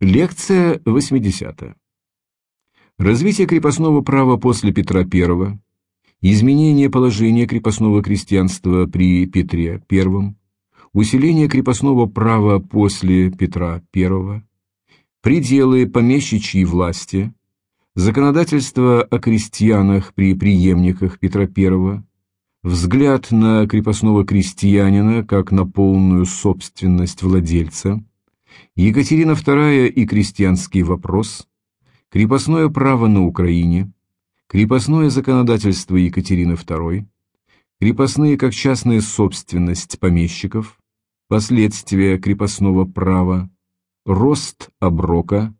Лекция 80. Развитие крепостного права после Петра I, изменение положения крепостного крестьянства при Петре I, усиление крепостного права после Петра I, пределы помещичьей власти, законодательство о крестьянах при преемниках Петра I, взгляд на крепостного крестьянина как на полную собственность владельца, Екатерина II и крестьянский вопрос, крепостное право на Украине, крепостное законодательство Екатерины II, крепостные как частная собственность помещиков, последствия крепостного права, рост оброка,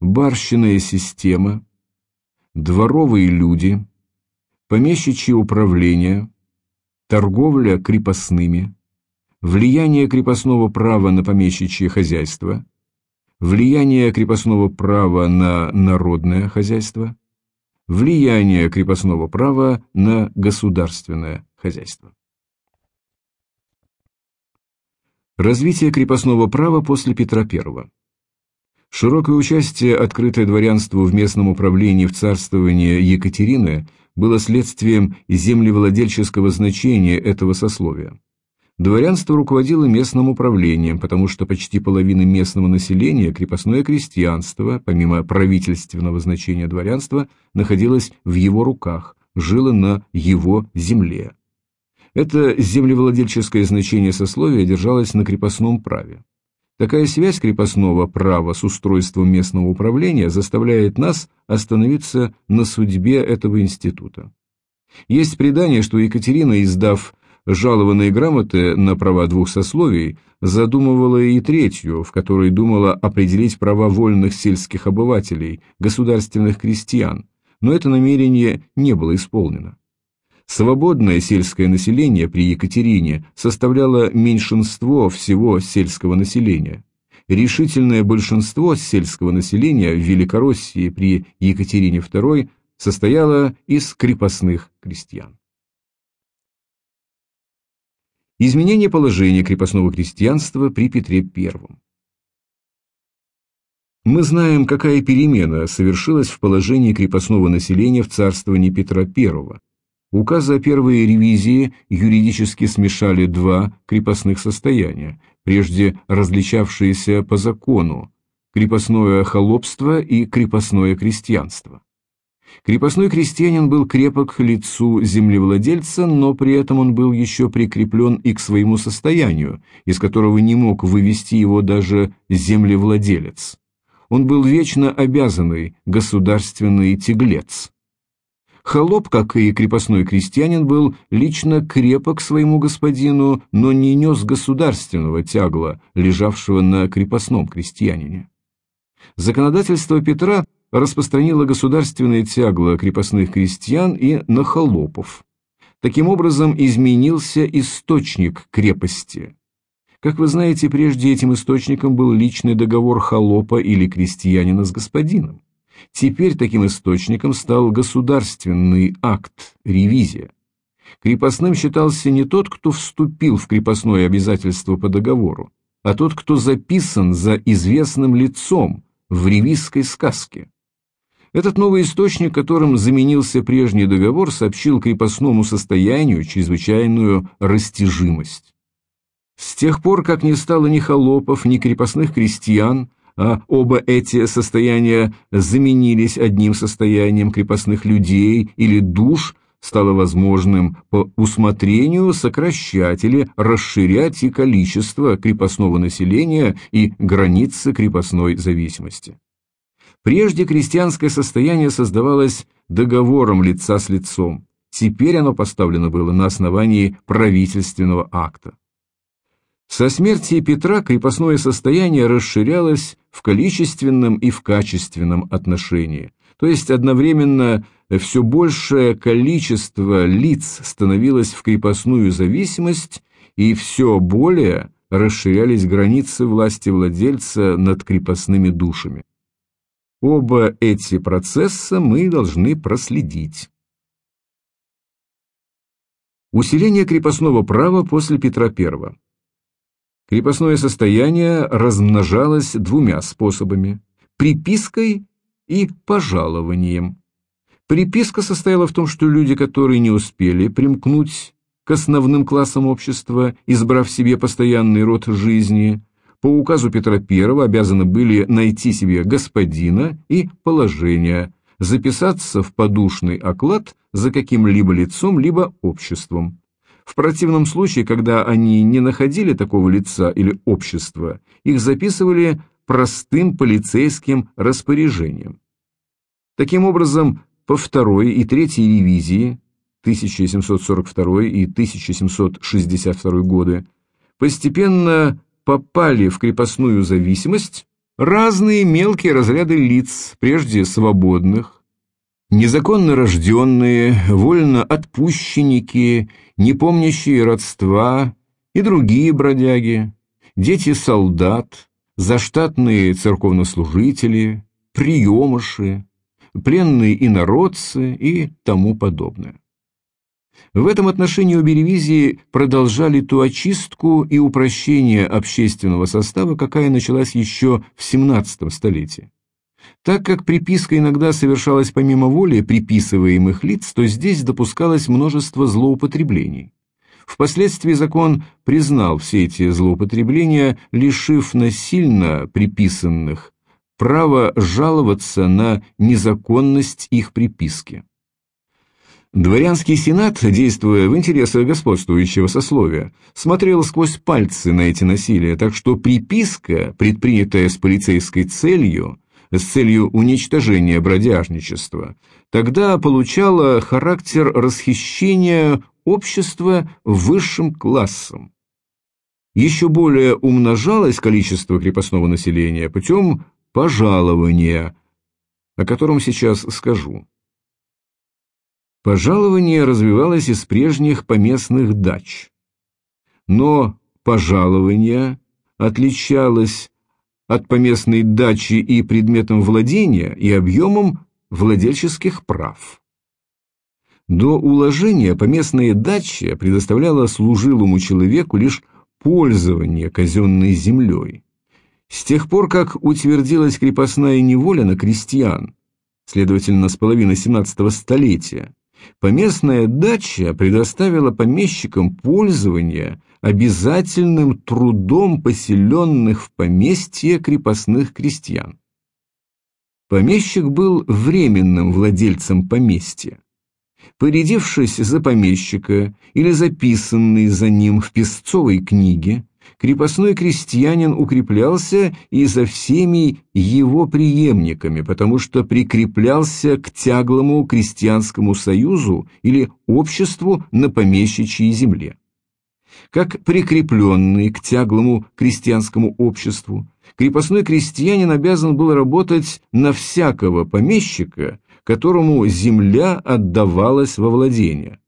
барщинная система, дворовые люди, помещичье управление, торговля крепостными, влияние крепостного права на помещичье хозяйство, влияние крепостного права на народное хозяйство, влияние крепостного права на государственное хозяйство. Развитие крепостного права после Петра I. Широкое участие, открытое дворянству в местном управлении в царствовании Екатерины, было следствием землевладельческого значения этого сословия. Дворянство руководило местным управлением, потому что почти половина местного населения, крепостное крестьянство, помимо правительственного значения дворянства, находилось в его руках, жило на его земле. Это землевладельческое значение сословия держалось на крепостном праве. Такая связь крепостного права с устройством местного управления заставляет нас остановиться на судьбе этого института. Есть предание, что Екатерина, издав жалованные грамоты на права двух сословий, задумывала и третью, в которой думала определить права вольных сельских обывателей, государственных крестьян, но это намерение не было исполнено. Свободное сельское население при Екатерине составляло меньшинство всего сельского населения. Решительное большинство сельского населения в Великороссии при Екатерине II состояло из крепостных крестьян. Изменение положения крепостного крестьянства при Петре I. Мы знаем, какая перемена совершилась в положении крепостного населения в царствовании Петра I. Указы о первой ревизии юридически смешали два крепостных состояния, прежде различавшиеся по закону – крепостное холопство и крепостное крестьянство. Крепостной крестьянин был крепок к лицу землевладельца, но при этом он был еще прикреплен и к своему состоянию, из которого не мог вывести его даже землевладелец. Он был вечно обязанный государственный тяглец. Холоп, как и крепостной крестьянин, был лично крепок своему господину, но не нес государственного тягла, лежавшего на крепостном крестьянине. Законодательство Петра распространила государственное тягло крепостных крестьян и на холопов. Таким образом изменился источник крепости. Как вы знаете, прежде этим источником был личный договор холопа или крестьянина с господином. Теперь таким источником стал государственный акт, ревизия. Крепостным считался не тот, кто вступил в крепостное обязательство по договору, а тот, кто записан за известным лицом в ревизской сказке. Этот новый источник, которым заменился прежний договор, сообщил крепостному состоянию чрезвычайную растяжимость. С тех пор, как не стало ни холопов, ни крепостных крестьян, а оба эти состояния заменились одним состоянием крепостных людей или душ, стало возможным по усмотрению сокращать или расширять и количество крепостного населения и границы крепостной зависимости. Прежде крестьянское состояние создавалось договором лица с лицом, теперь оно поставлено было на основании правительственного акта. Со смерти Петра крепостное состояние расширялось в количественном и в качественном отношении, то есть одновременно все большее количество лиц становилось в крепостную зависимость и все более расширялись границы власти владельца над крепостными душами. Оба эти процесса мы должны проследить. Усиление крепостного права после Петра I. Крепостное состояние размножалось двумя способами – припиской и пожалованием. Приписка состояла в том, что люди, которые не успели примкнуть к основным классам общества, избрав себе постоянный род жизни, по указу Петра I обязаны были найти себе господина и положение, записаться в подушный оклад за каким-либо лицом либо обществом. В противном случае, когда они не находили такого лица или общества, их записывали простым полицейским распоряжением. Таким образом, по второй и третьей ревизии 1742 и 1762 годы постепенно попали в крепостную зависимость разные мелкие разряды лиц, прежде свободных, незаконно рожденные, вольно отпущенники, не помнящие родства и другие бродяги, дети солдат, заштатные церковнослужители, приемыши, пленные инородцы и тому подобное. В этом отношении обе ревизии продолжали ту очистку и упрощение общественного состава, какая началась еще в XVII столетии. Так как приписка иногда совершалась помимо воли приписываемых лиц, то здесь допускалось множество злоупотреблений. Впоследствии закон признал все эти злоупотребления, лишив насильно приписанных право жаловаться на незаконность их приписки. Дворянский сенат, действуя в интересах господствующего сословия, смотрел сквозь пальцы на эти насилия, так что приписка, предпринятая с полицейской целью, с целью уничтожения бродяжничества, тогда получала характер расхищения общества высшим классом. Еще более умножалось количество крепостного населения путем пожалования, о котором сейчас скажу. Пожалование развивалось из прежних поместных дач. Но пожалование отличалось от поместной дачи и предметом владения, и объемом владельческих прав. До уложения поместная дача предоставляла служилому человеку лишь пользование казенной землей. С тех пор, как утвердилась крепостная неволя на крестьян, следовательно, с половины XVII столетия, Поместная дача предоставила помещикам пользование обязательным трудом поселенных в поместье крепостных крестьян. Помещик был временным владельцем поместья. Порядившись за помещика или записанный за ним в песцовой книге, крепостной крестьянин укреплялся и за всеми его преемниками, потому что прикреплялся к тяглому крестьянскому союзу или обществу на помещичьей земле. Как прикрепленный к тяглому крестьянскому обществу, крепостной крестьянин обязан был работать на всякого помещика, которому земля отдавалась во владение.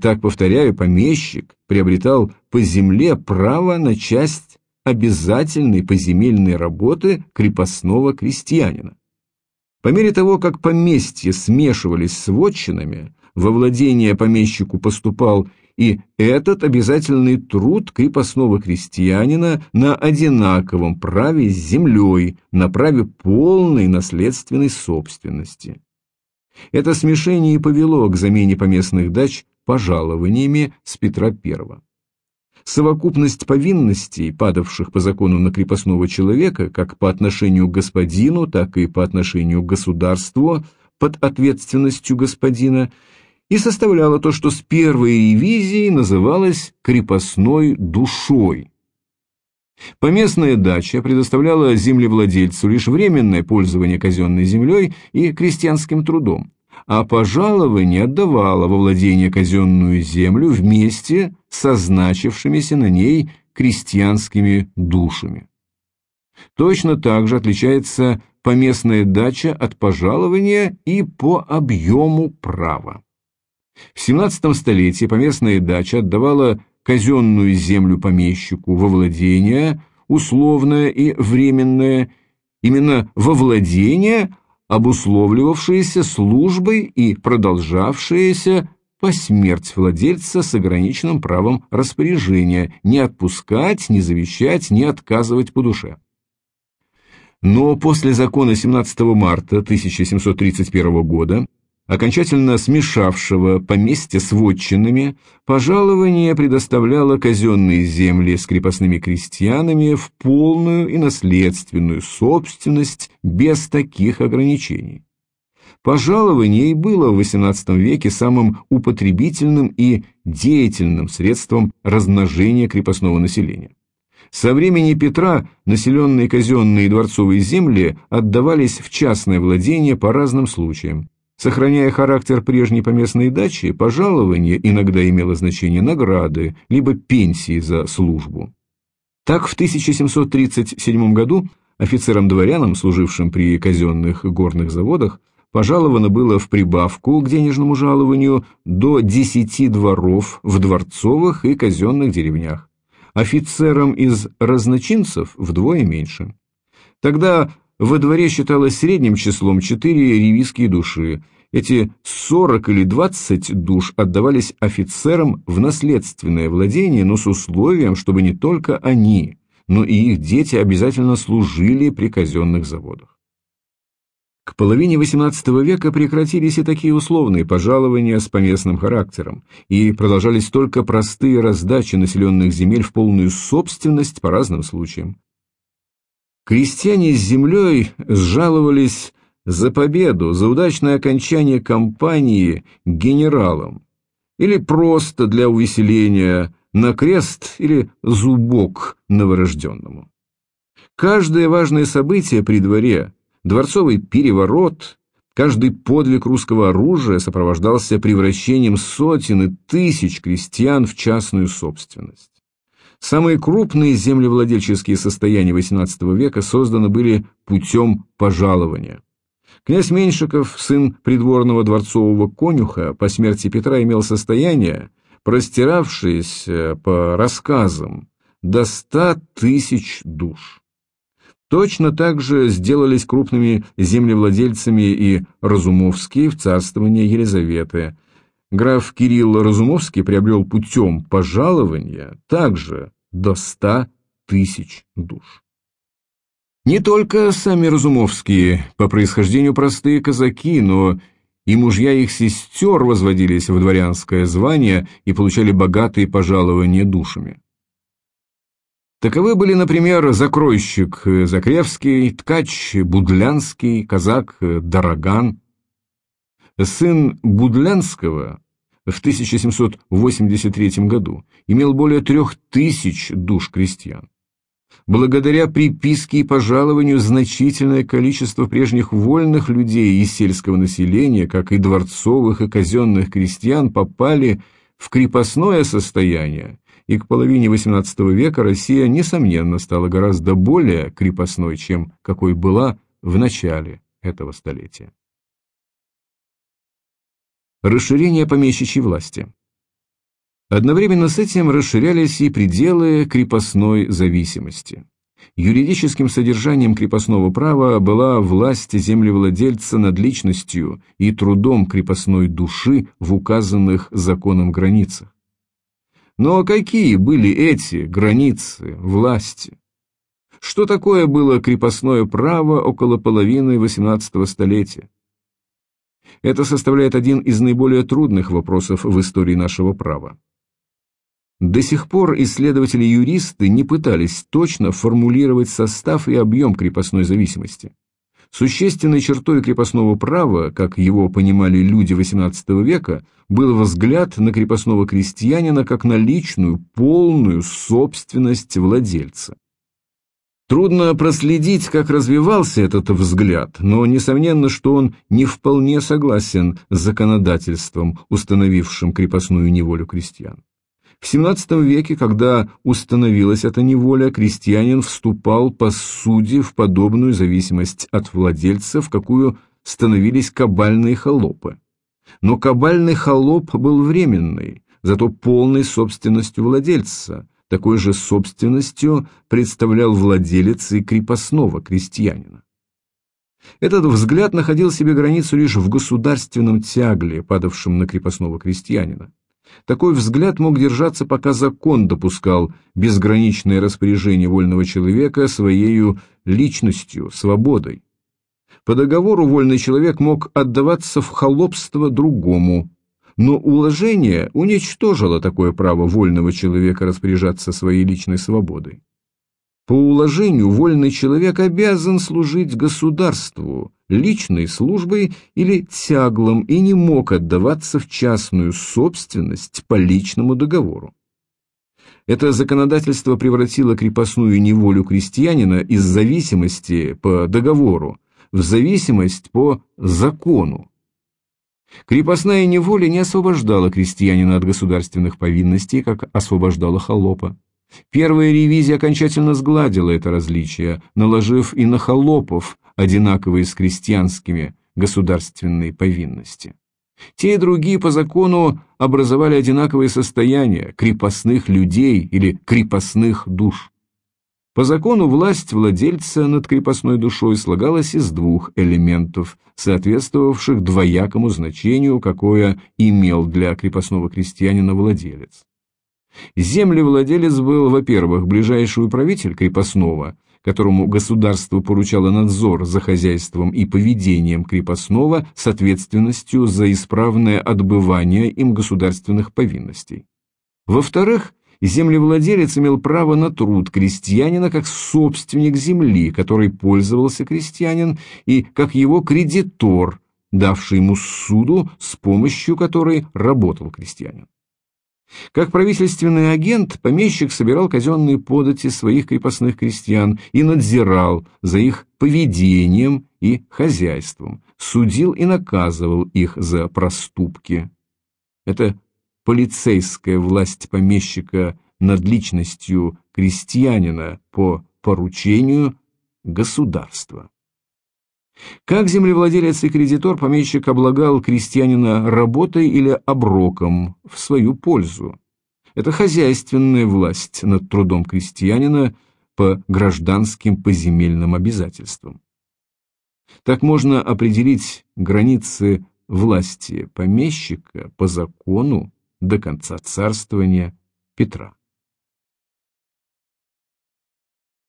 Так, повторяю, помещик приобретал по земле право на часть обязательной поземельной работы крепостного крестьянина. По мере того, как поместья смешивались с вотчинами, во владение помещику поступал и этот обязательный труд крепостного крестьянина на одинаковом праве с землей, на праве полной наследственной собственности. Это смешение и повело к замене поместных дач пожалованиями с Петра I. Совокупность повинностей, падавших по закону на крепостного человека, как по отношению к господину, так и по отношению к государству, под ответственностью господина, и составляла то, что с первой ревизии называлось крепостной душой. Поместная дача предоставляла землевладельцу лишь временное пользование казенной землей и крестьянским трудом а пожалование отдавала во владение казенную землю вместе со значившимися на ней крестьянскими душами. Точно так же отличается поместная дача от пожалования и по объему права. В XVII столетии поместная дача отдавала казенную землю помещику во владение, условное и временное, именно во владение, обусловливавшиеся службой и продолжавшиеся по смерть владельца с ограниченным правом распоряжения, не отпускать, не завещать, не отказывать по душе. Но после закона 17 марта 1731 года окончательно смешавшего поместья с вотчинами, пожалование предоставляло казенные земли с крепостными крестьянами в полную и наследственную собственность без таких ограничений. Пожалование и было в XVIII веке самым употребительным и деятельным средством размножения крепостного населения. Со времени Петра населенные казенные и дворцовые земли отдавались в частное владение по разным случаям. Сохраняя характер прежней поместной дачи, пожалование иногда имело значение награды, либо пенсии за службу. Так в 1737 году офицерам-дворянам, служившим при казенных горных заводах, пожаловано было в прибавку к денежному жалованию до 10 дворов в дворцовых и казенных деревнях, офицерам из разночинцев вдвое меньше. Тогда во дворе считалось средним числом четыре ревизские души. Эти 40 или 20 душ отдавались офицерам в наследственное владение, но с условием, чтобы не только они, но и их дети обязательно служили при казенных заводах. К половине XVIII века прекратились и такие условные пожалования с поместным характером, и продолжались только простые раздачи населенных земель в полную собственность по разным случаям. Крестьяне с землей сжаловались за победу, за удачное окончание кампании генералам, или просто для увеселения на крест или зубок новорожденному. Каждое важное событие при дворе, дворцовый переворот, каждый подвиг русского оружия сопровождался превращением сотен и тысяч крестьян в частную собственность. Самые крупные землевладельческие состояния XVIII века созданы были путем пожалования. Князь Меньшиков, сын придворного дворцового конюха, по смерти Петра имел состояние, простиравшееся по рассказам до ста тысяч душ. Точно так же сделались крупными землевладельцами и Разумовские в царствование Елизаветы – граф Кирилл Разумовский приобрел путем пожалования также до ста тысяч душ. Не только сами Разумовские, по происхождению простые казаки, но и мужья их сестер возводились в дворянское звание и получали богатые пожалования душами. Таковы были, например, закройщик Закревский, ткач Будлянский, казак Дороган, Сын Будлянского в 1783 году имел более трех тысяч душ крестьян. Благодаря приписке и пожалованию значительное количество прежних вольных людей из сельского населения, как и дворцовых и казенных крестьян, попали в крепостное состояние, и к половине XVIII века Россия, несомненно, стала гораздо более крепостной, чем какой была в начале этого столетия. Расширение помещичьей власти. Одновременно с этим расширялись и пределы крепостной зависимости. Юридическим содержанием крепостного права была власть землевладельца над личностью и трудом крепостной души в указанных законом границах. Но какие были эти границы власти? Что такое было крепостное право около половины XVIII столетия? Это составляет один из наиболее трудных вопросов в истории нашего права. До сих пор исследователи-юристы не пытались точно формулировать состав и объем крепостной зависимости. Существенной чертой крепостного права, как его понимали люди XVIII века, был взгляд на крепостного крестьянина как на личную, полную собственность владельца. Трудно проследить, как развивался этот взгляд, но несомненно, что он не вполне согласен с законодательством, установившим крепостную неволю крестьян. В XVII веке, когда установилась эта неволя, крестьянин вступал по суде в подобную зависимость от владельца, в какую становились кабальные холопы. Но кабальный холоп был временный, зато полной собственностью владельца – такой же собственностью представлял владелец и крепостного крестьянина. Этот взгляд находил себе границу лишь в государственном тягле, падавшем на крепостного крестьянина. Такой взгляд мог держаться, пока закон допускал безграничное распоряжение вольного человека своею личностью, свободой. По договору вольный человек мог отдаваться в холопство другому, но уложение уничтожило такое право вольного человека распоряжаться своей личной свободой. По уложению вольный человек обязан служить государству, личной службой или тяглом и не мог отдаваться в частную собственность по личному договору. Это законодательство превратило крепостную неволю крестьянина из зависимости по договору в зависимость по закону. Крепостная неволя не освобождала крестьянина от государственных повинностей, как освобождала холопа. Первая ревизия окончательно сгладила это различие, наложив и на холопов одинаковые с крестьянскими государственные повинности. Те и другие по закону образовали одинаковые состояния крепостных людей или крепостных душ. По закону власть владельца над крепостной душой слагалась из двух элементов, соответствовавших двоякому значению, какое имел для крепостного крестьянина владелец. Землевладелец был, во-первых, ближайший управитель крепостного, которому государство поручало надзор за хозяйством и поведением крепостного с ответственностью за исправное отбывание им государственных повинностей. Во-вторых, землевладелец имел право на труд крестьянина как собственник земли, которой пользовался крестьянин, и как его кредитор, давший ему суду, с помощью которой работал крестьянин. Как правительственный агент, помещик собирал казенные подати своих крепостных крестьян и надзирал за их поведением и хозяйством, судил и наказывал их за проступки. Это полицейская власть помещика над личностью крестьянина по поручению государства. Как землевладелец и кредитор, помещик облагал крестьянина работой или оброком в свою пользу. Это хозяйственная власть над трудом крестьянина по гражданским поземельным обязательствам. Так можно определить границы власти помещика по закону до конца царствования Петра.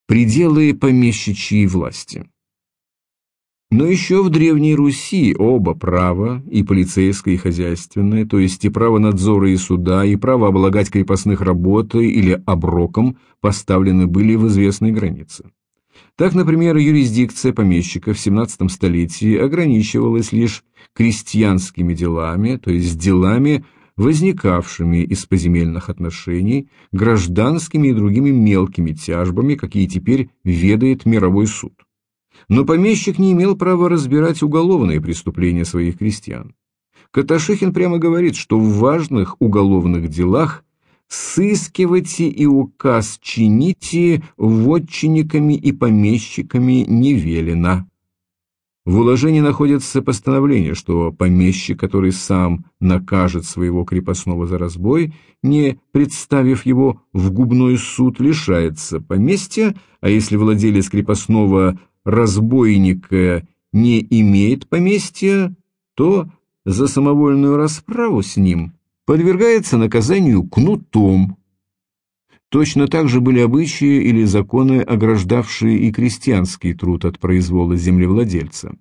Пределы помещичьей власти но еще в Древней Руси оба права, и полицейское, и хозяйственное, то есть и право надзора и суда, и право облагать крепостных работой или оброком, поставлены были в известной границе. Так, например, юрисдикция помещика в XVII столетии ограничивалась лишь крестьянскими делами, то есть делами, возникавшими из поземельных отношений, гражданскими и другими мелкими тяжбами, какие теперь ведает мировой суд. Но помещик не имел права разбирать уголовные преступления своих крестьян. Каташихин прямо говорит, что в важных уголовных делах сыскивайте и указ чините вотчинниками и помещиками не велено. В уложении находится постановление, что помещик, который сам накажет своего крепостного за разбой, не представив его в губной суд, лишается поместья, а если владелец крепостного разбойника не имеет поместья, то за самовольную расправу с ним подвергается наказанию кнутом. Точно так же были обычаи или законы, ограждавшие и крестьянский труд от произвола землевладельца.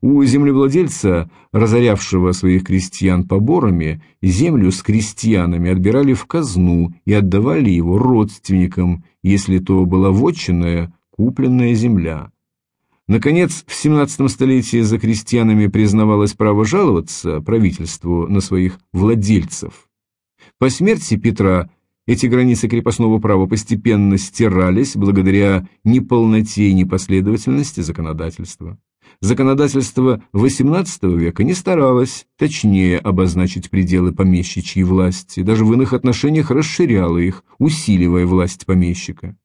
У землевладельца, разорявшего своих крестьян поборами, землю с крестьянами отбирали в казну и отдавали его родственникам, если то была вотчинная, купленная земля. Наконец, в XVII столетии за крестьянами признавалось право жаловаться правительству на своих владельцев. По смерти Петра эти границы крепостного права постепенно стирались благодаря неполноте и непоследовательности законодательства. Законодательство XVIII века не старалось точнее обозначить пределы помещичьей власти, даже в иных отношениях расширяло их, усиливая власть помещика.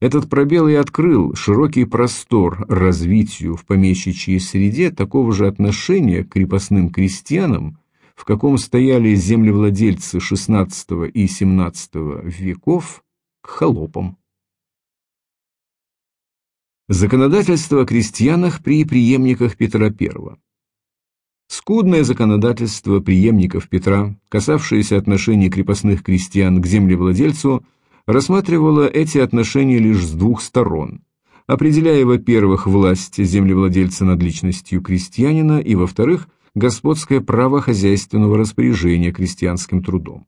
Этот пробел и открыл широкий простор развитию в помещичьей среде такого же отношения к крепостным крестьянам, в каком стояли землевладельцы XVI и XVII веков к холопам. Законодательство о крестьянах при преемниках Петра I. Скудное законодательство преемников Петра, касавшееся отношений крепостных крестьян к землевладельцу, рассматривало эти отношения лишь с двух сторон, определяя, во-первых, власть землевладельца над личностью крестьянина и, во-вторых, господское право хозяйственного распоряжения крестьянским трудом.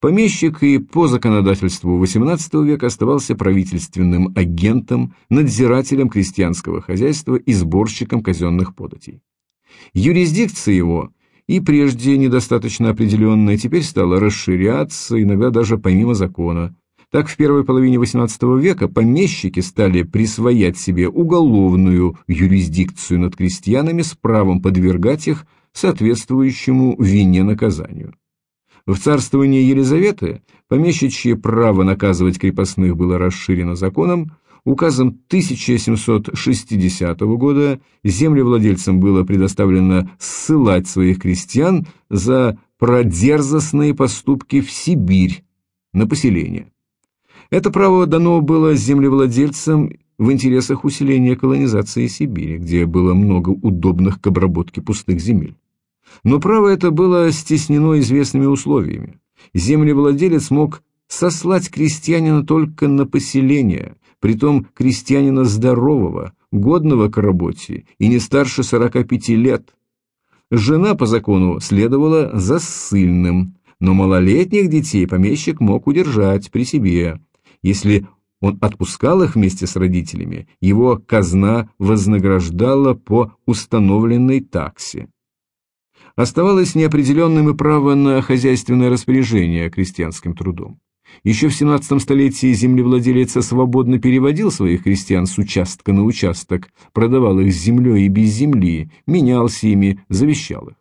Помещик и по законодательству XVIII века оставался правительственным агентом, надзирателем крестьянского хозяйства и сборщиком казенных податей. Юрисдикция его, и прежде недостаточно определенная, теперь стала расширяться, иногда даже помимо закона. Так в первой половине XVIII века помещики стали присвоять себе уголовную юрисдикцию над крестьянами с правом подвергать их соответствующему вине наказанию. В царствовании Елизаветы помещичье право наказывать крепостных было расширено законом, Указом 1760 года землевладельцам было предоставлено ссылать своих крестьян за продерзостные поступки в Сибирь на поселение. Это право дано было землевладельцам в интересах усиления колонизации Сибири, где было много удобных к обработке пустых земель. Но право это было стеснено известными условиями. Землевладелец мог сослать крестьянина только на поселение, притом крестьянина здорового, годного к работе и не старше 45 лет. Жена по закону следовала за ссыльным, но малолетних детей помещик мог удержать при себе. Если он отпускал их вместе с родителями, его казна вознаграждала по установленной таксе. Оставалось неопределенным и право на хозяйственное распоряжение крестьянским трудом. Еще в 17 столетии землевладелец свободно переводил своих крестьян с участка на участок, продавал их с землей и без земли, менялся ими, завещал их.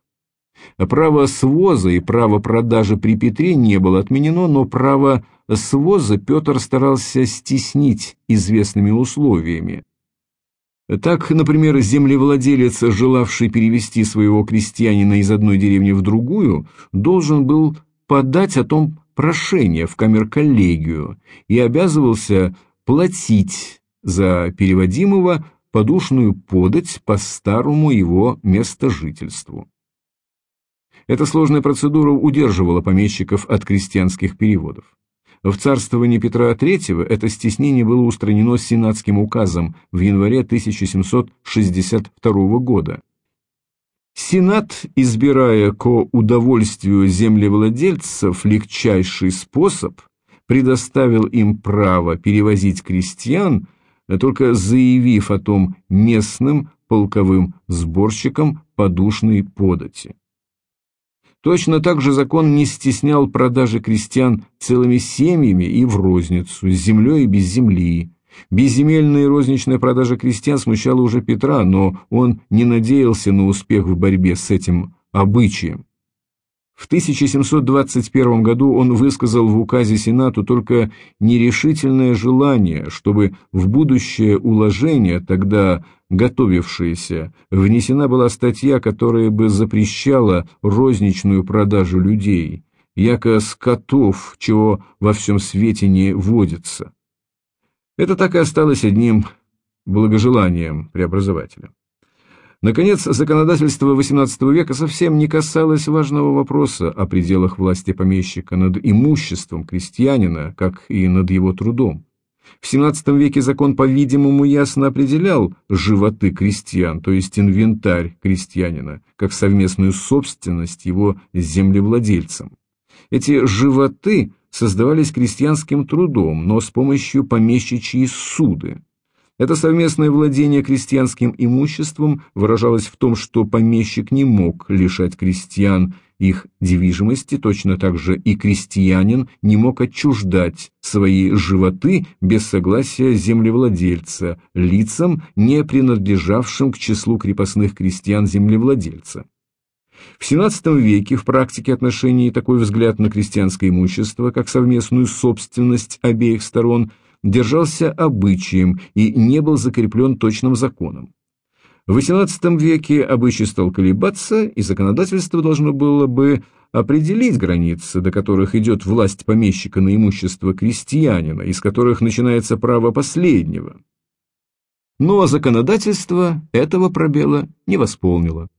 Право своза и право продажи при Петре не было отменено, но право своза Петр старался стеснить известными условиями. Так, например, землевладелец, желавший перевести своего крестьянина из одной деревни в другую, должен был подать о том прошение в камерколлегию и обязывался платить за переводимого подушную подать по старому его местожительству. Эта сложная процедура удерживала помещиков от крестьянских переводов. В царствовании Петра III это стеснение было устранено сенатским указом в январе 1762 года, Сенат, избирая ко удовольствию землевладельцев легчайший способ, предоставил им право перевозить крестьян, только заявив о том местным полковым сборщикам подушной подати. Точно так же закон не стеснял продажи крестьян целыми семьями и в розницу, с землей и без земли, Безземельная и розничная продажа крестьян смущала уже Петра, но он не надеялся на успех в борьбе с этим обычаем. В 1721 году он высказал в указе Сенату только нерешительное желание, чтобы в будущее уложение, тогда готовившееся, внесена была статья, которая бы запрещала розничную продажу людей, яко скотов, чего во всем свете не водится. Это так и осталось одним благожеланием преобразователя. Наконец, законодательство XVIII века совсем не касалось важного вопроса о пределах власти помещика над имуществом крестьянина, как и над его трудом. В XVII веке закон, по-видимому, ясно определял животы крестьян, то есть инвентарь крестьянина, как совместную собственность его землевладельцем. Эти животы создавались крестьянским трудом, но с помощью помещичьей суды. Это совместное владение крестьянским имуществом выражалось в том, что помещик не мог лишать крестьян их движимости, точно так же и крестьянин не мог отчуждать свои животы без согласия землевладельца, лицам, не принадлежавшим к числу крепостных крестьян-землевладельца. В XVII веке в практике отношений такой взгляд на крестьянское имущество, как совместную собственность обеих сторон, держался обычаем и не был закреплен точным законом. В XVIII веке обычай стал колебаться, и законодательство должно было бы определить границы, до которых идет власть помещика на имущество крестьянина, из которых начинается право последнего. Но законодательство этого пробела не восполнило.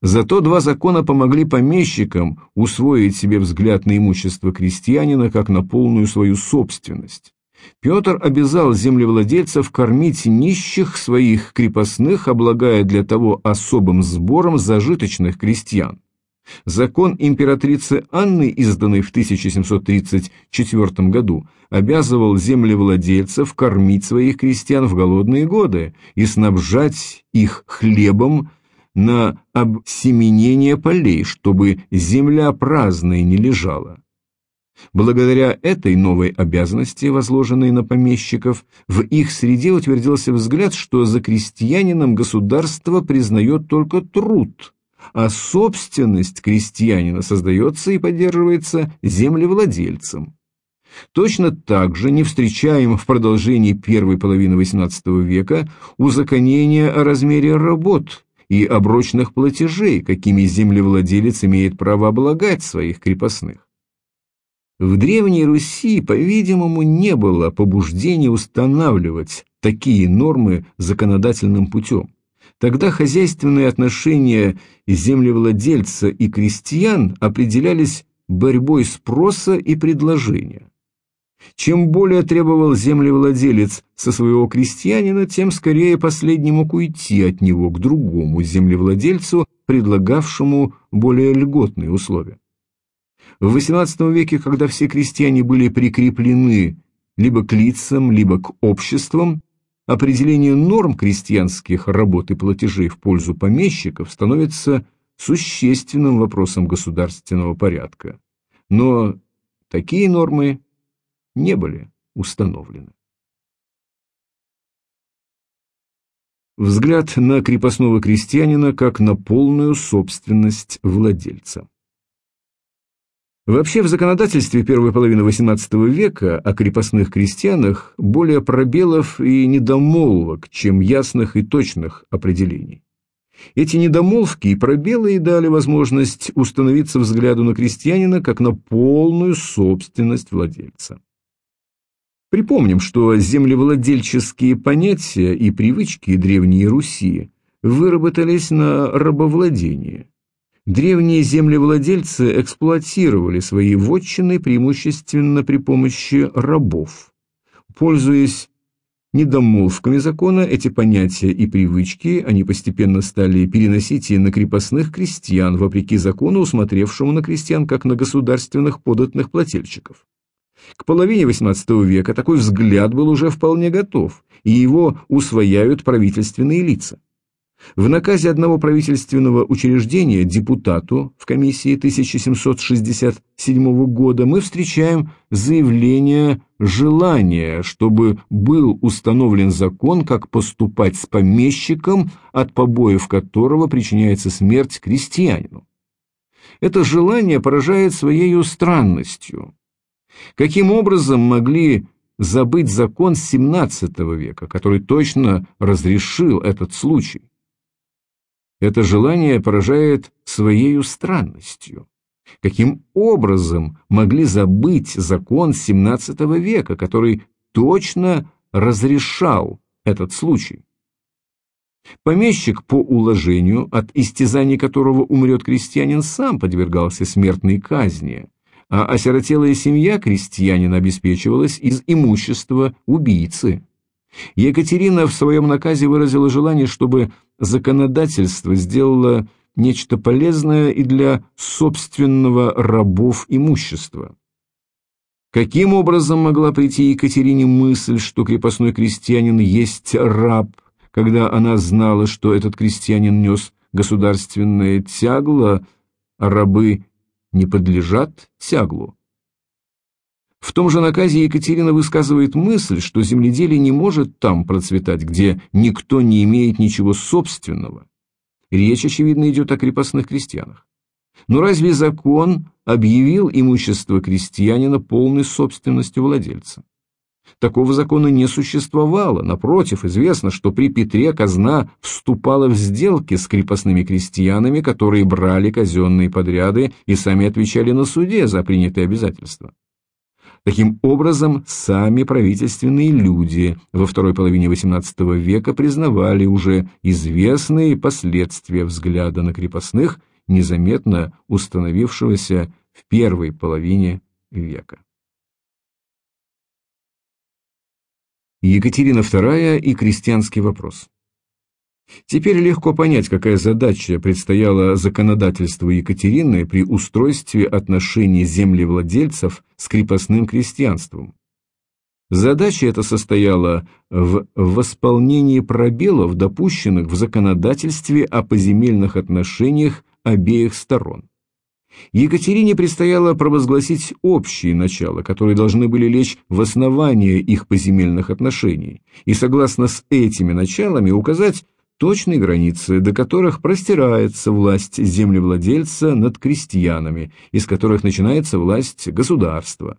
Зато два закона помогли помещикам усвоить себе взгляд на имущество крестьянина как на полную свою собственность. Петр обязал землевладельцев кормить нищих своих крепостных, облагая для того особым сбором зажиточных крестьян. Закон императрицы Анны, изданный в 1734 году, обязывал землевладельцев кормить своих крестьян в голодные годы и снабжать их хлебом на обсеменение полей, чтобы земля праздная не лежала. Благодаря этой новой обязанности, возложенной на помещиков, в их среде утвердился взгляд, что за крестьянином государство признает только труд, а собственность крестьянина создается и поддерживается землевладельцем. Точно так же не встречаем в продолжении первой половины XVIII века узаконения о размере работ и оброчных платежей, какими землевладелец имеет право облагать своих крепостных. В Древней Руси, по-видимому, не было побуждения устанавливать такие нормы законодательным путем. Тогда хозяйственные отношения землевладельца и крестьян определялись борьбой спроса и предложения. Чем более требовал землевладелец со своего крестьянина, тем скорее последний мог уйти от него к другому землевладельцу, предлагавшему более льготные условия. В XVIII веке, когда все крестьяне были прикреплены либо к лицам, либо к обществам, определение норм крестьянских работ и платежей в пользу помещиков становится существенным вопросом государственного порядка. Но такие нормы не были установлены. Взгляд на крепостного крестьянина как на полную собственность владельца. Вообще в законодательстве первой половины XVIII века о крепостных крестьянах более пробелов и недомолвок, чем ясных и точных определений. Эти недомолвки и пробелы и дали возможность установиться взгляду на крестьянина как на полную собственность владельца. Припомним, что землевладельческие понятия и привычки Древней Руси выработались на рабовладении. Древние землевладельцы эксплуатировали свои вотчины преимущественно при помощи рабов. Пользуясь недомолвками закона, эти понятия и привычки они постепенно стали переносить и на крепостных крестьян, вопреки закону, усмотревшему на крестьян как на государственных податных плательщиков. К половине XVIII века такой взгляд был уже вполне готов, и его усвояют правительственные лица. В наказе одного правительственного учреждения депутату в комиссии 1767 года мы встречаем заявление желания, чтобы был установлен закон, как поступать с помещиком, от побоев которого причиняется смерть крестьянину. Это желание поражает своей странностью. Каким образом могли забыть закон XVII века, который точно разрешил этот случай? Это желание поражает своей странностью. Каким образом могли забыть закон XVII века, который точно разрешал этот случай? Помещик по уложению, от истязаний которого умрет крестьянин, сам подвергался смертной казни, а осиротелая семья крестьянина обеспечивалась из имущества убийцы. Екатерина в своем наказе выразила желание, чтобы законодательство сделало нечто полезное и для собственного рабов имущества. Каким образом могла прийти Екатерине мысль, что крепостной крестьянин есть раб, когда она знала, что этот крестьянин нес государственное тягло, а рабы не подлежат тяглу. В том же наказе Екатерина высказывает мысль, что земледелие не может там процветать, где никто не имеет ничего собственного. Речь, очевидно, идет о крепостных крестьянах. Но разве закон объявил имущество крестьянина полной собственностью владельца? Такого закона не существовало. Напротив, известно, что при Петре казна вступала в сделки с крепостными крестьянами, которые брали казенные подряды и сами отвечали на суде за принятые обязательства. Таким образом, сами правительственные люди во второй половине XVIII века признавали уже известные последствия взгляда на крепостных, незаметно установившегося в первой половине века. Екатерина II и крестьянский вопрос Теперь легко понять, какая задача предстояла законодательству Екатерины при устройстве отношений землевладельцев с крепостным крестьянством. Задача эта состояла в восполнении пробелов, допущенных в законодательстве о поземельных отношениях обеих сторон. Екатерине предстояло провозгласить общие начала, которые должны были лечь в основание их поземельных отношений, и согласно с этими началами указать точные границы, до которых простирается власть землевладельца над крестьянами, из которых начинается власть государства.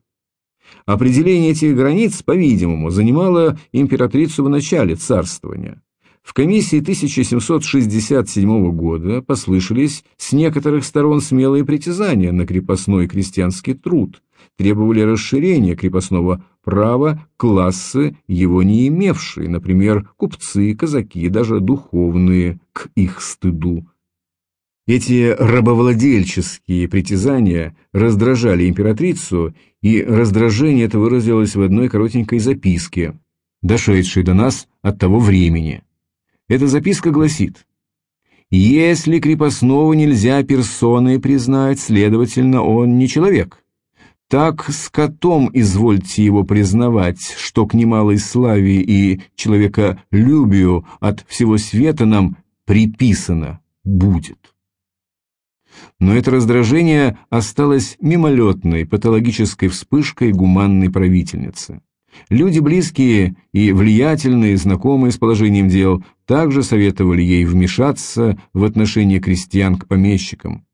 Определение этих границ, по-видимому, занимало императрицу в начале царствования. В комиссии 1767 года послышались с некоторых сторон смелые притязания на крепостной крестьянский труд, требовали расширения крепостного права классы, его не имевшие, например, купцы, казаки, даже духовные, к их стыду. Эти рабовладельческие притязания раздражали императрицу, и раздражение это выразилось в одной коротенькой записке, дошедшей до нас от того времени. Эта записка гласит «Если крепостного нельзя персоной признать, следовательно, он не человек. Так с котом извольте его признавать, что к немалой славе и человеколюбию от всего света нам приписано будет. Но это раздражение осталось мимолетной, патологической вспышкой гуманной правительницы. Люди близкие и влиятельные, знакомые с положением дел, также советовали ей вмешаться в отношение крестьян к помещикам.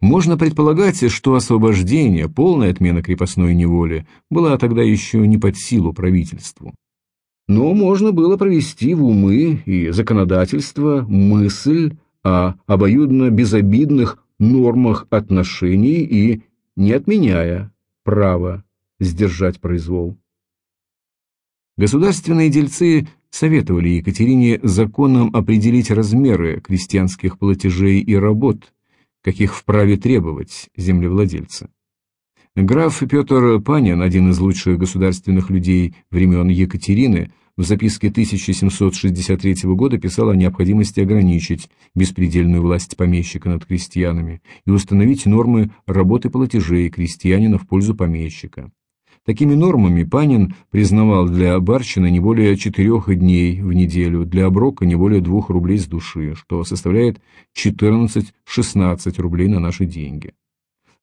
Можно предполагать, что освобождение, полная отмена крепостной неволи, была тогда еще не под силу правительству. Но можно было провести в умы и законодательство мысль о обоюдно безобидных нормах отношений и не отменяя право сдержать произвол. Государственные дельцы советовали Екатерине законом определить размеры крестьянских платежей и работ, каких вправе требовать землевладельцы. Граф Петр Панин, один из лучших государственных людей времен Екатерины, в записке 1763 года писал о необходимости ограничить беспредельную власть помещика над крестьянами и установить нормы работы платежей крестьянина в пользу помещика. Такими нормами Панин признавал для барщины не более четырех дней в неделю, для оброка не более двух рублей с души, что составляет 14-16 рублей на наши деньги.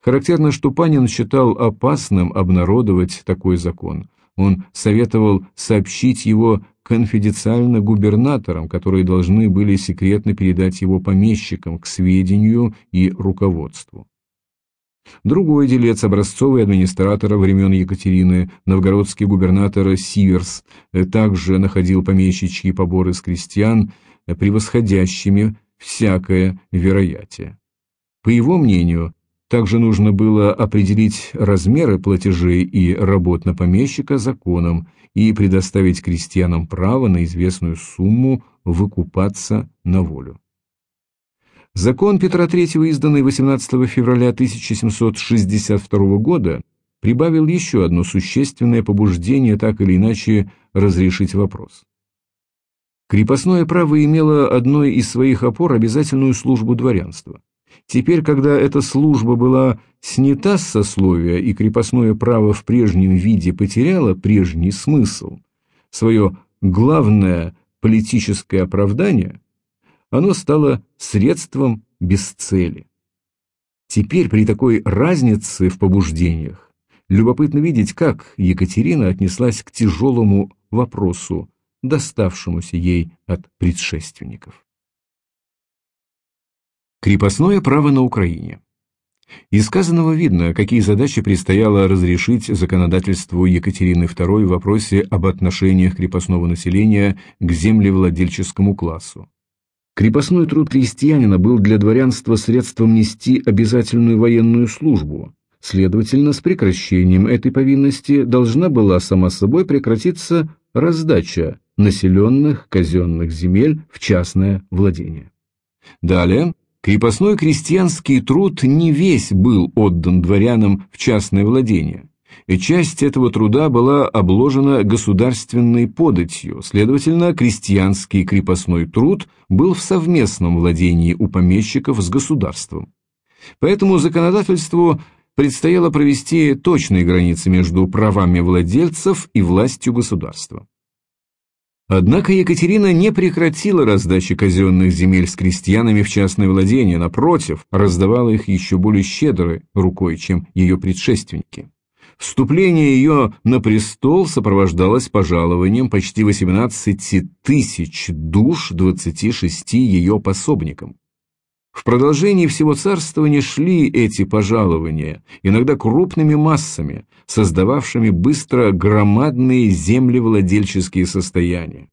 Характерно, что Панин считал опасным обнародовать такой закон. Он советовал сообщить его конфиденциально губернаторам, которые должны были секретно передать его помещикам к сведению и руководству. Другой делец, образцовый администратор времен Екатерины, новгородский губернатор Сиверс, э, также находил помещичьи поборы с крестьян, э, превосходящими всякое вероятие. По его мнению, также нужно было определить размеры платежей и работ на помещика законом и предоставить крестьянам право на известную сумму выкупаться на волю. Закон Петра III, изданный 18 февраля 1762 года, прибавил еще одно существенное побуждение так или иначе разрешить вопрос. Крепостное право имело одной из своих опор обязательную службу дворянства. Теперь, когда эта служба была снята с сословия и крепостное право в прежнем виде потеряло прежний смысл, свое главное политическое оправдание – оно стало средством без цели. Теперь при такой разнице в побуждениях любопытно видеть, как Екатерина отнеслась к тяжелому вопросу, доставшемуся ей от предшественников. Крепостное право на Украине из сказанного видно, какие задачи предстояло разрешить законодательству Екатерины II в вопросе об отношениях крепостного населения к землевладельческому классу. Крепостной труд крестьянина был для дворянства средством нести обязательную военную службу, Следовательно, с прекращением этой повинности должна была сама собой прекратиться раздача населенных казенных земель в частное владение. Далее, крепостной крестьянский труд не весь был отдан дворянам в частное владение, и часть этого труда была обложена государственной податью, следовательно, крестьянский крепостной труд был в совместном владении у помещиков с государством. Поэтому законодательству предстояло провести точные границы между правами владельцев и властью государства. Однако Екатерина не прекратила раздачи казенных земель с крестьянами в частное владение, напротив, раздавала их еще более щедрой рукой, чем ее предшественники. Вступление ее на престол сопровождалось пожалованием почти 18 тысяч душ 26 ее пособникам. В продолжении всего царствования шли эти пожалования, иногда крупными массами, создававшими быстро громадные землевладельческие состояния.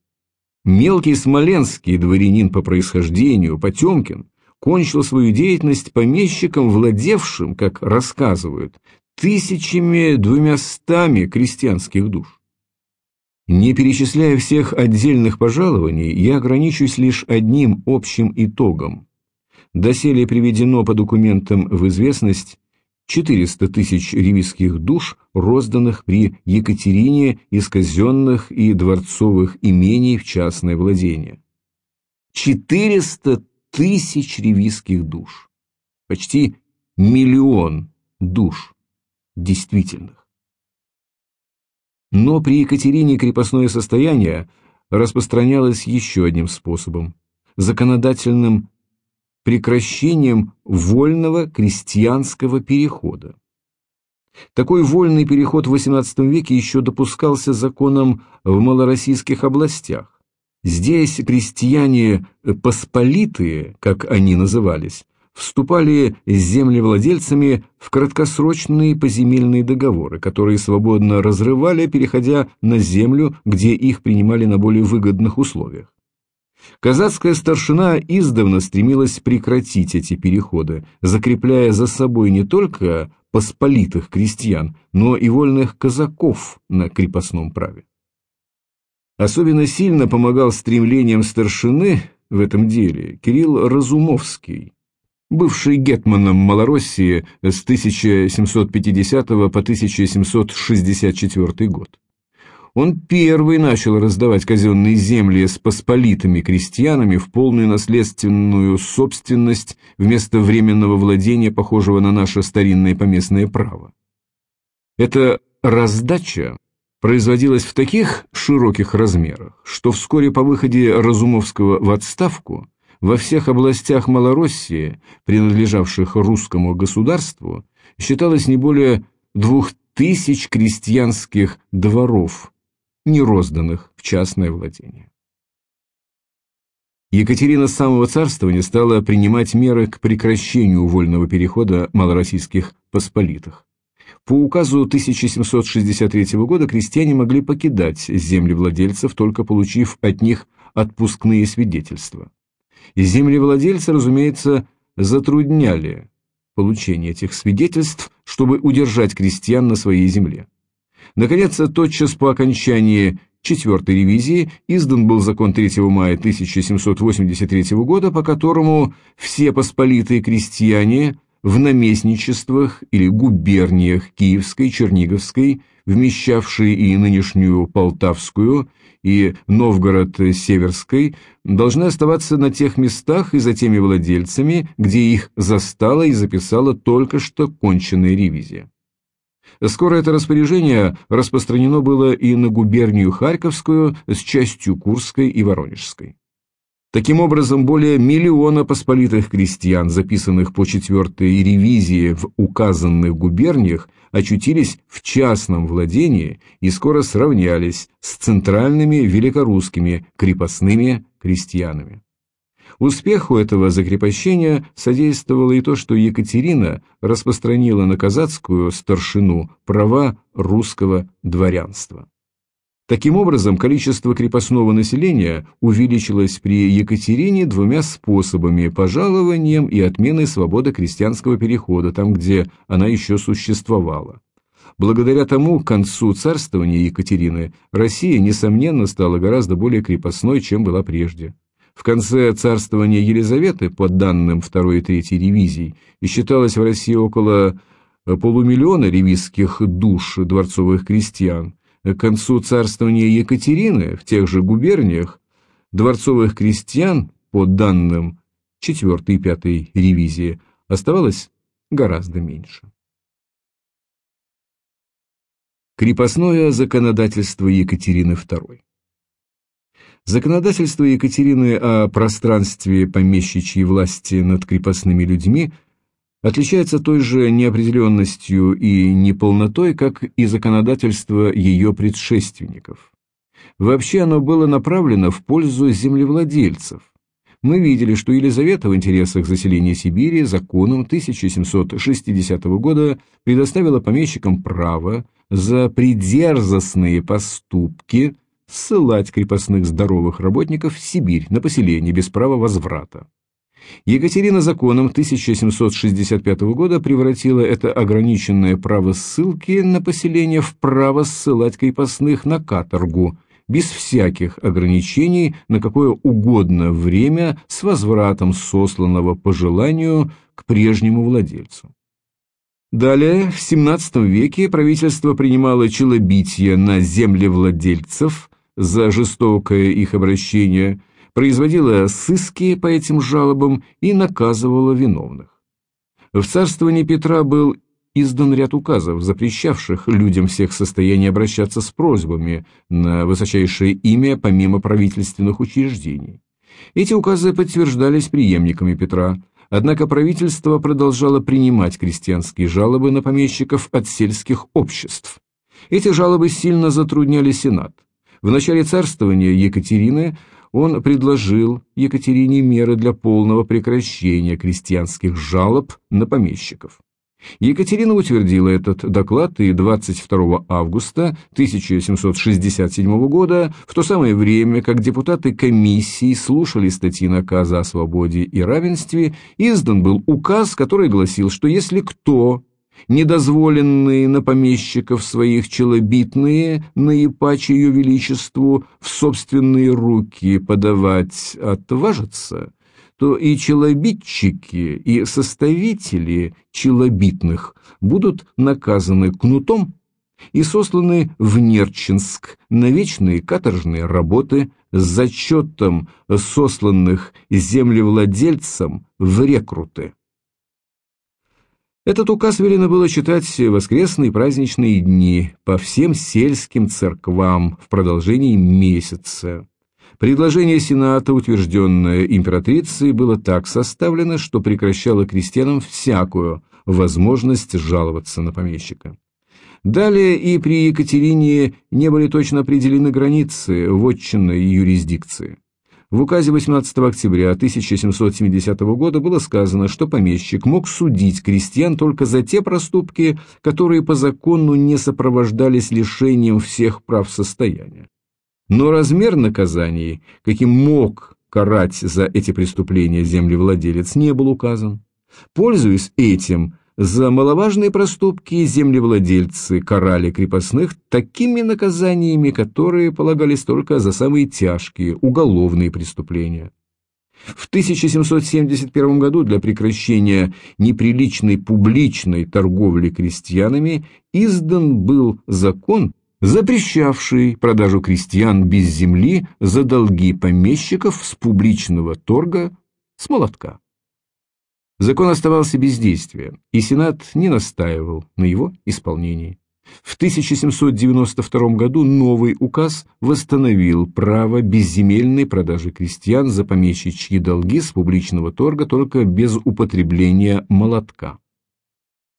Мелкий смоленский дворянин по происхождению, Потемкин, кончил свою деятельность помещиком, владевшим, как рассказывают, тысячами двумястами крестьянских душ. Не перечисляя всех отдельных пожалований, я ограничусь лишь одним общим итогом. Доселе приведено по документам в известность 400 тысяч ревизских душ, розданных при Екатерине из казенных и дворцовых имений в частное владение. 400 тысяч ревизских душ. Почти миллион душ действительных. Но при Екатерине крепостное состояние распространялось еще одним способом – законодательным прекращением вольного крестьянского перехода. Такой вольный переход в XVIII веке еще допускался законом в малороссийских областях. Здесь крестьяне посполитые, как они назывались, вступали с землевладельцами в краткосрочные поземельные договоры, которые свободно разрывали, переходя на землю, где их принимали на более выгодных условиях. Казацкая старшина издавна стремилась прекратить эти переходы, закрепляя за собой не только посполитых крестьян, но и вольных казаков на крепостном праве. Особенно сильно помогал стремлениям старшины в этом деле Кирилл Разумовский, бывший гетманом Малороссии с 1750 по 1764 год. Он первый начал раздавать казенные земли с посполитыми крестьянами в полную наследственную собственность вместо временного владения, похожего на наше старинное поместное право. Эта раздача производилась в таких широких размерах, что вскоре по выходе Разумовского в отставку во всех областях Малороссии, принадлежавших русскому государству, считалось не более двух тысяч крестьянских дворов, не розданных в частное владение. Екатерина с самого царствования стала принимать меры к прекращению вольного перехода малороссийских посполитых. По указу 1763 года крестьяне могли покидать земли владельцев, только получив от них отпускные свидетельства. Землевладельцы, разумеется, затрудняли получение этих свидетельств, чтобы удержать крестьян на своей земле. Наконец, тотчас по окончании четвертой ревизии издан был закон 3 мая 1783 года, по которому все посполитые крестьяне в наместничествах или губерниях Киевской, Черниговской, вмещавшие и нынешнюю Полтавскую, и Новгород-Северской, должны оставаться на тех местах и за теми владельцами, где их застала и записала только что конченная ревизия. Скоро это распоряжение распространено было и на губернию Харьковскую с частью Курской и Воронежской. Таким образом, более миллиона посполитых крестьян, записанных по четвертой ревизии в указанных губерниях, очутились в частном владении и скоро сравнялись с центральными великорусскими крепостными крестьянами. Успеху этого закрепощения содействовало и то, что Екатерина распространила на казацкую старшину права русского дворянства. Таким образом, количество крепостного населения увеличилось при Екатерине двумя способами – пожалованием и отменой свободы крестьянского перехода, там, где она еще существовала. Благодаря тому, к концу царствования Екатерины, Россия, несомненно, стала гораздо более крепостной, чем была прежде. В конце царствования Елизаветы, по данным второй и третьей ревизий, считалось в России около полумиллиона ревизских душ дворцовых крестьян, к концу царствования Екатерины в тех же губерниях дворцовых крестьян, по данным 4 и 5 ревизии, оставалось гораздо меньше. Крепостное законодательство Екатерины II Законодательство Екатерины о пространстве помещичьей власти над крепостными людьми – отличается той же неопределенностью и неполнотой, как и законодательство ее предшественников. Вообще оно было направлено в пользу землевладельцев. Мы видели, что Елизавета в интересах заселения Сибири законом 1760 года предоставила помещикам право за придерзостные поступки ссылать крепостных здоровых работников в Сибирь на поселение без права возврата. Екатерина законом 1765 года превратила это ограниченное право ссылки на поселение в право ссылать крепостных на каторгу, без всяких ограничений на какое угодно время с возвратом сосланного по желанию к прежнему владельцу. Далее, в XVII веке правительство принимало челобитие на землевладельцев за жестокое их обращение – производила сыски по этим жалобам и наказывала виновных. В царствовании Петра был издан ряд указов, запрещавших людям всех состояний обращаться с просьбами на высочайшее имя помимо правительственных учреждений. Эти указы подтверждались преемниками Петра, однако правительство продолжало принимать крестьянские жалобы на помещиков от сельских обществ. Эти жалобы сильно затрудняли Сенат. В начале царствования Екатерины он предложил Екатерине меры для полного прекращения крестьянских жалоб на помещиков. Екатерина утвердила этот доклад и 22 августа 1767 года, в то самое время, как депутаты комиссии слушали статьи наказа о свободе и равенстве, издан был указ, который гласил, что если кто недозволенные на помещиков своих челобитные, наипаче ее величеству в собственные руки подавать отважатся, то и челобитчики, и составители челобитных будут наказаны кнутом и сосланы в Нерчинск на вечные каторжные работы с зачетом сосланных землевладельцам в рекруты. Этот указ велено было читать воскресные праздничные дни по всем сельским церквам в продолжении месяца. Предложение Сената, утвержденное императрицей, было так составлено, что прекращало крестьянам всякую возможность жаловаться на помещика. Далее и при Екатерине не были точно определены границы вотчинной юрисдикции. В указе 18 октября 1770 года было сказано, что помещик мог судить крестьян только за те проступки, которые по закону не сопровождались лишением всех прав состояния. Но размер наказаний, каким мог карать за эти преступления землевладелец, не был указан. Пользуясь этим, за маловажные проступки землевладельцы карали крепостных такими наказаниями, которые полагались только за самые тяжкие уголовные преступления. В 1771 году для прекращения неприличной публичной торговли крестьянами издан был закон, запрещавший продажу крестьян без земли за долги помещиков с публичного торга с молотка. Закон оставался без действия, и Сенат не настаивал на его исполнении. В 1792 году новый указ восстановил право безземельной продажи крестьян за помещичьи долги с публичного торга только без употребления молотка.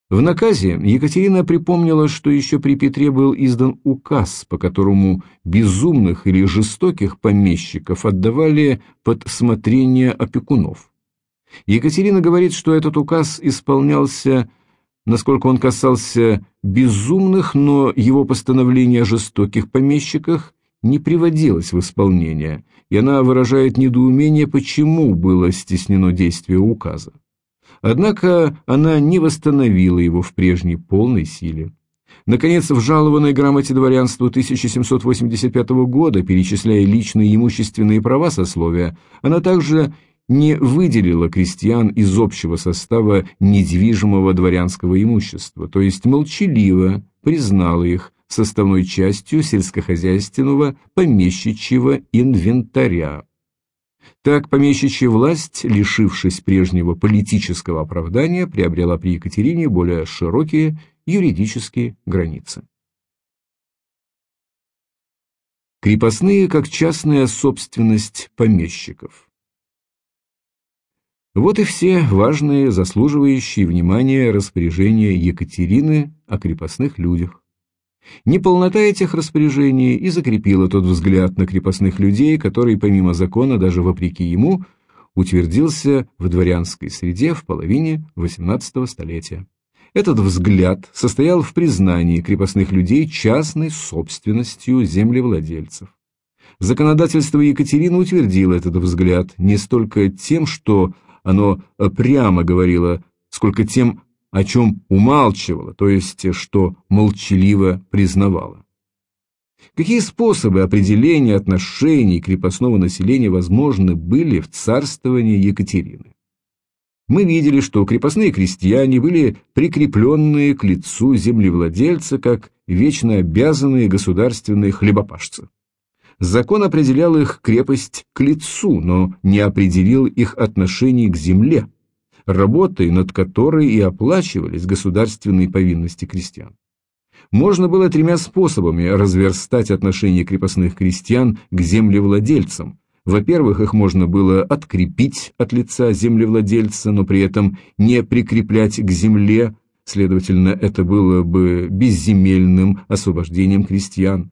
В наказе Екатерина припомнила, что еще при Петре был издан указ, по которому безумных или жестоких помещиков отдавали под смотрение опекунов. Екатерина говорит, что этот указ исполнялся насколько он касался безумных, но его постановление о жестоких помещиках не приводилось в исполнение, и она выражает недоумение, почему было стеснено действие указа. Однако она не восстановила его в прежней полной силе. Наконец, в жалованной грамоте дворянству 1785 года, перечисляя личные имущественные права сословия, она также не выделила крестьян из общего состава недвижимого дворянского имущества, то есть молчаливо признала их составной частью сельскохозяйственного помещичьего инвентаря. Так помещичья власть, лишившись прежнего политического оправдания, приобрела при Екатерине более широкие юридические границы. Крепостные как частная собственность помещиков. Вот и все важные, заслуживающие внимания распоряжения Екатерины о крепостных людях. Неполнота этих распоряжений и закрепила тот взгляд на крепостных людей, который, помимо закона, даже вопреки ему, утвердился в дворянской среде в половине XVIII столетия. Этот взгляд состоял в признании крепостных людей частной собственностью землевладельцев. Законодательство Екатерины утвердило этот взгляд не столько тем, что оно прямо говорило, сколько тем, о чем умалчивала, то есть что молчаливо признавала. Какие способы определения отношений крепостного населения возможны были в царствовании Екатерины? Мы видели, что крепостные крестьяне были прикрепленные к лицу землевладельца как вечно обязанные государственные хлебопашцы. Закон определял их крепость к лицу, но не определил их отношений к земле, работой над которой и оплачивались государственные повинности крестьян. Можно было тремя способами разверстать отношения крепостных крестьян к землевладельцам. Во-первых, их можно было открепить от лица землевладельца, но при этом не прикреплять к земле, следовательно, это было бы безземельным освобождением крестьян.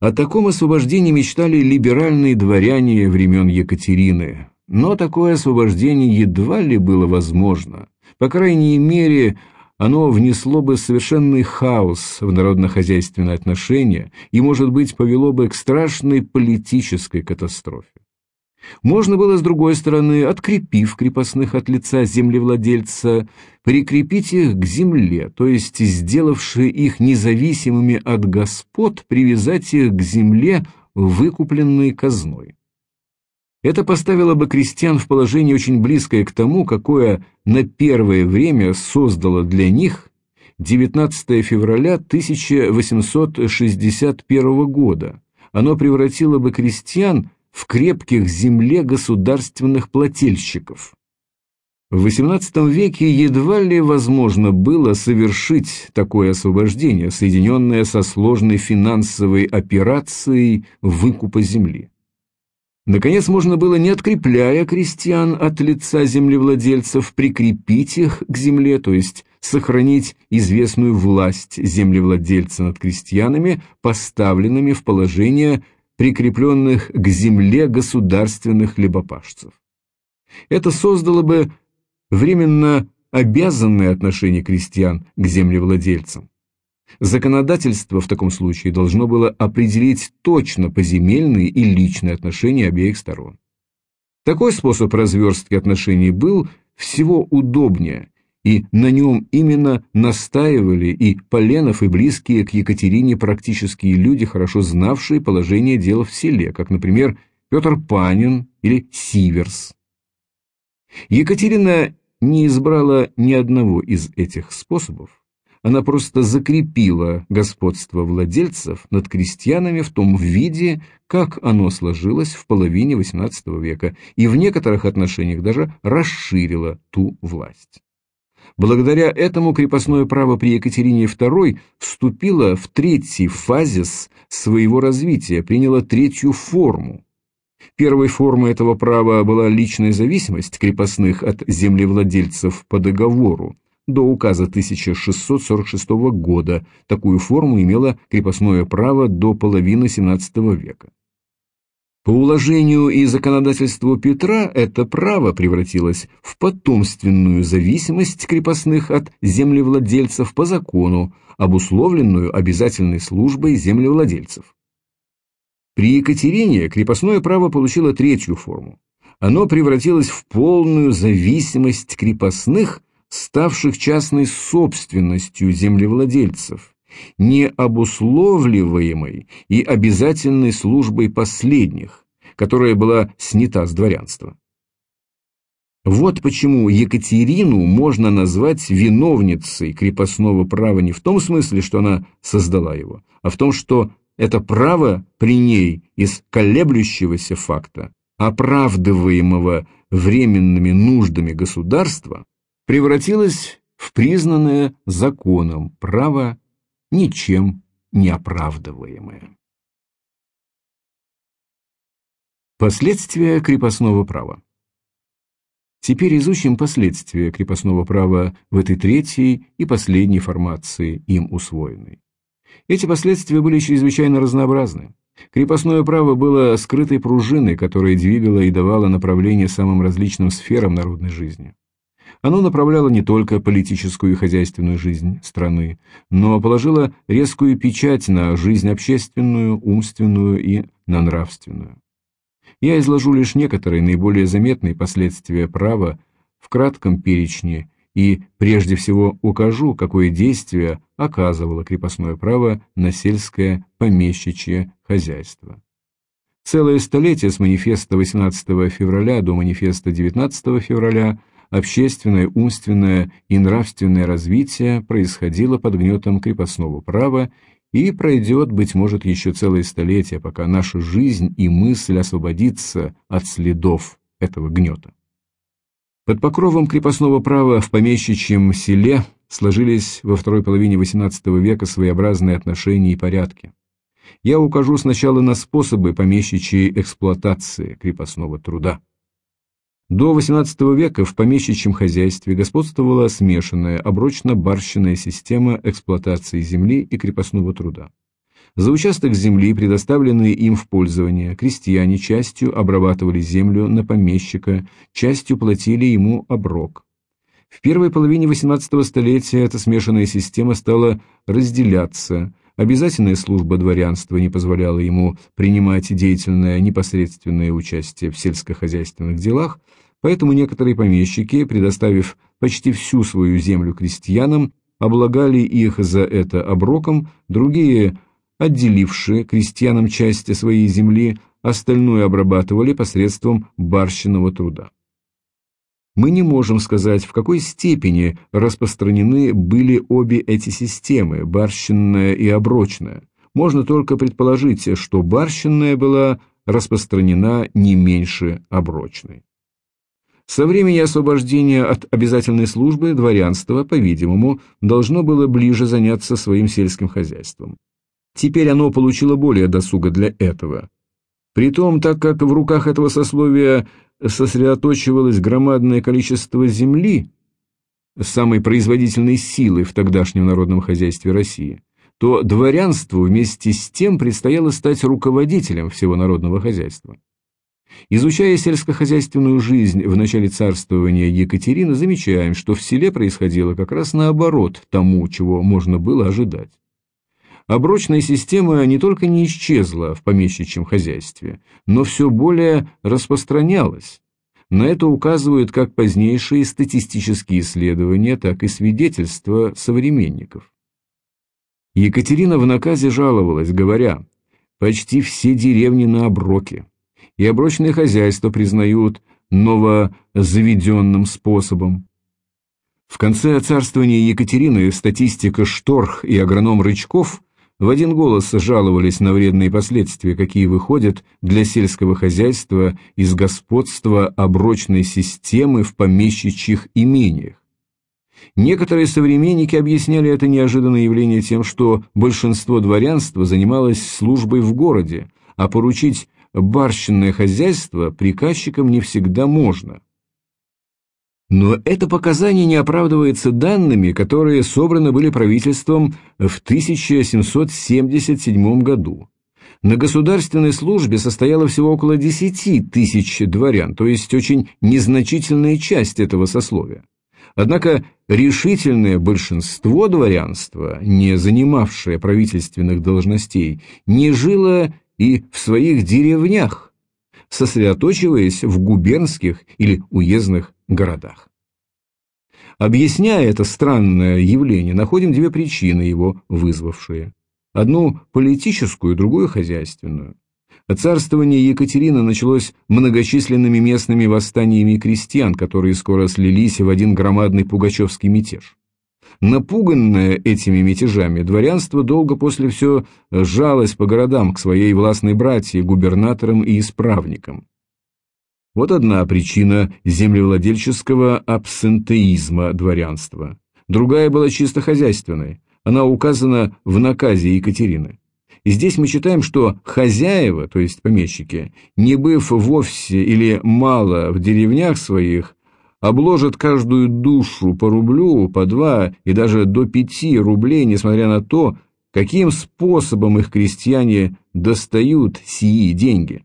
О таком освобождении мечтали либеральные дворяне времен Екатерины, но такое освобождение едва ли было возможно. По крайней мере, оно внесло бы совершенный хаос в народно-хозяйственные отношения и, может быть, повело бы к страшной политической катастрофе. Можно было, с другой стороны, открепив крепостных от лица землевладельца, прикрепить их к земле, то есть, сделавши их независимыми от господ, привязать их к земле, выкупленной казной. Это поставило бы крестьян в положение очень близкое к тому, какое на первое время создало для них 19 февраля 1861 года. Оно превратило бы крестьян в крепких земле государственных плательщиков. В XVIII веке едва ли возможно было совершить такое освобождение, соединенное со сложной финансовой операцией выкупа земли. Наконец, можно было, не открепляя крестьян от лица землевладельцев, прикрепить их к земле, то есть сохранить известную власть землевладельца над крестьянами, поставленными в положение прикрепленных к земле государственных хлебопашцев. Это создало бы временно обязанные отношения крестьян к землевладельцам. Законодательство в таком случае должно было определить точно поземельные и личные отношения обеих сторон. Такой способ разверстки отношений был всего удобнее, и на нем именно настаивали и Поленов, и близкие к Екатерине практические люди, хорошо знавшие положение дел в селе, как, например, Петр Панин или Сиверс. Екатерина не избрала ни одного из этих способов, она просто закрепила господство владельцев над крестьянами в том виде, как оно сложилось в половине XVIII века, и в некоторых отношениях даже расширила ту власть. Благодаря этому крепостное право при Екатерине II вступило в третий фазис своего развития, приняло третью форму. Первой формой этого права была личная зависимость крепостных от землевладельцев по договору, до указа 1646 года. Такую форму имело крепостное право до половины XVII века. По уложению и законодательству Петра это право превратилось в потомственную зависимость крепостных от землевладельцев по закону, обусловленную обязательной службой землевладельцев. При Екатерине крепостное право получило третью форму. Оно превратилось в полную зависимость крепостных, ставших частной собственностью землевладельцев, не обусловливаемой и обязательной службой последних, которая была снята с дворянства. Вот почему Екатерину можно назвать виновницей крепостного права не в том смысле, что она создала его, а в том, что это право при ней из колеблющегося факта, оправдываемого временными нуждами государства, превратилось в признанное законом право ничем не оправдываемое. Последствия крепостного права Теперь изучим последствия крепостного права в этой третьей и последней формации, им усвоенной. Эти последствия были чрезвычайно разнообразны. Крепостное право было скрытой пружиной, которая двигала и давала направление самым различным сферам народной жизни. Оно направляло не только политическую и хозяйственную жизнь страны, но положило резкую печать на жизнь общественную, умственную и на нравственную. Я изложу лишь некоторые наиболее заметные последствия права в кратком перечне и прежде всего укажу, какое действие оказывало крепостное право на сельское помещичье хозяйство. Целое столетие с манифеста 18 февраля до манифеста 19 февраля общественное, умственное и нравственное развитие происходило под гнетом крепостного права и пройдет, быть может, еще целое столетие, пока наша жизнь и мысль освободится от следов этого гнета. Под покровом крепостного права в помещичьем селе сложились во второй половине XVIII века своеобразные отношения и порядки. Я укажу сначала на способы помещичьей эксплуатации крепостного труда. До XVIII века в помещичьем хозяйстве господствовала смешанная оброчно-барщинная система эксплуатации земли и крепостного труда. За участок земли, предоставленный им в пользование, крестьяне частью обрабатывали землю на помещика, частью платили ему оброк. В первой половине XVIII столетия эта смешанная система стала разделяться. Обязательная служба дворянства не позволяла ему принимать деятельное непосредственное участие в сельскохозяйственных делах, поэтому некоторые помещики, предоставив почти всю свою землю крестьянам, облагали их за это оброком, другие – отделившие крестьянам части своей земли, остальную обрабатывали посредством барщинного труда. Мы не можем сказать, в какой степени распространены были обе эти системы, барщинная и оброчная. Можно только предположить, что барщинная была распространена не меньше оброчной. Со времени освобождения от обязательной службы дворянство, по-видимому, должно было ближе заняться своим сельским хозяйством. Теперь оно получило более досуга для этого. Притом, так как в руках этого сословия сосредоточивалось громадное количество земли, самой производительной силы в тогдашнем народном хозяйстве России, то дворянству вместе с тем предстояло стать руководителем всего народного хозяйства. Изучая сельскохозяйственную жизнь в начале царствования Екатерины, замечаем, что в селе происходило как раз наоборот тому, чего можно было ожидать. Оброчная система не только не исчезла в помещичьем хозяйстве, но все более распространялась. На это указывают как позднейшие статистические исследования, так и свидетельства современников. Екатерина в наказе жаловалась, говоря, «Почти все деревни на оброке, и оброчное хозяйство признают новозаведенным способом. В конце царствования Екатерины статистика Шторх и агроном Рычков в один голос жаловались на вредные последствия, какие выходят для сельского хозяйства из господства оброчной системы в помещичьих имениях. Некоторые современники объясняли это неожиданное явление тем, что большинство дворянства занималось службой в городе, а поручить барщинное хозяйство приказчикам не всегда можно – но это показание не оправдывается данными, которые собраны были правительством в 1777 году. На государственной службе состояло всего около 10 тысяч дворян, то есть очень незначительная часть этого сословия. Однако решительное большинство дворянства, не занимавшее правительственных должностей, не жило и в своих деревнях, сосредоточиваясь в губернских или уездных городах. Объясняя это странное явление, находим две причины его вызвавшие. Одну политическую, другую хозяйственную. Царствование Екатерины началось многочисленными местными восстаниями крестьян, которые скоро слились в один громадный пугачевский мятеж. Напуганное этими мятежами, дворянство долго после все жалось по городам к своей властной братье, губернаторам и исправникам. Вот одна причина землевладельческого абсентеизма дворянства. Другая была чисто хозяйственной. Она указана в наказе Екатерины. И здесь мы читаем, что хозяева, то есть помещики, не быв вовсе или мало в деревнях своих, обложат каждую душу по рублю, по два и даже до пяти рублей, несмотря на то, каким способом их крестьяне достают сии деньги.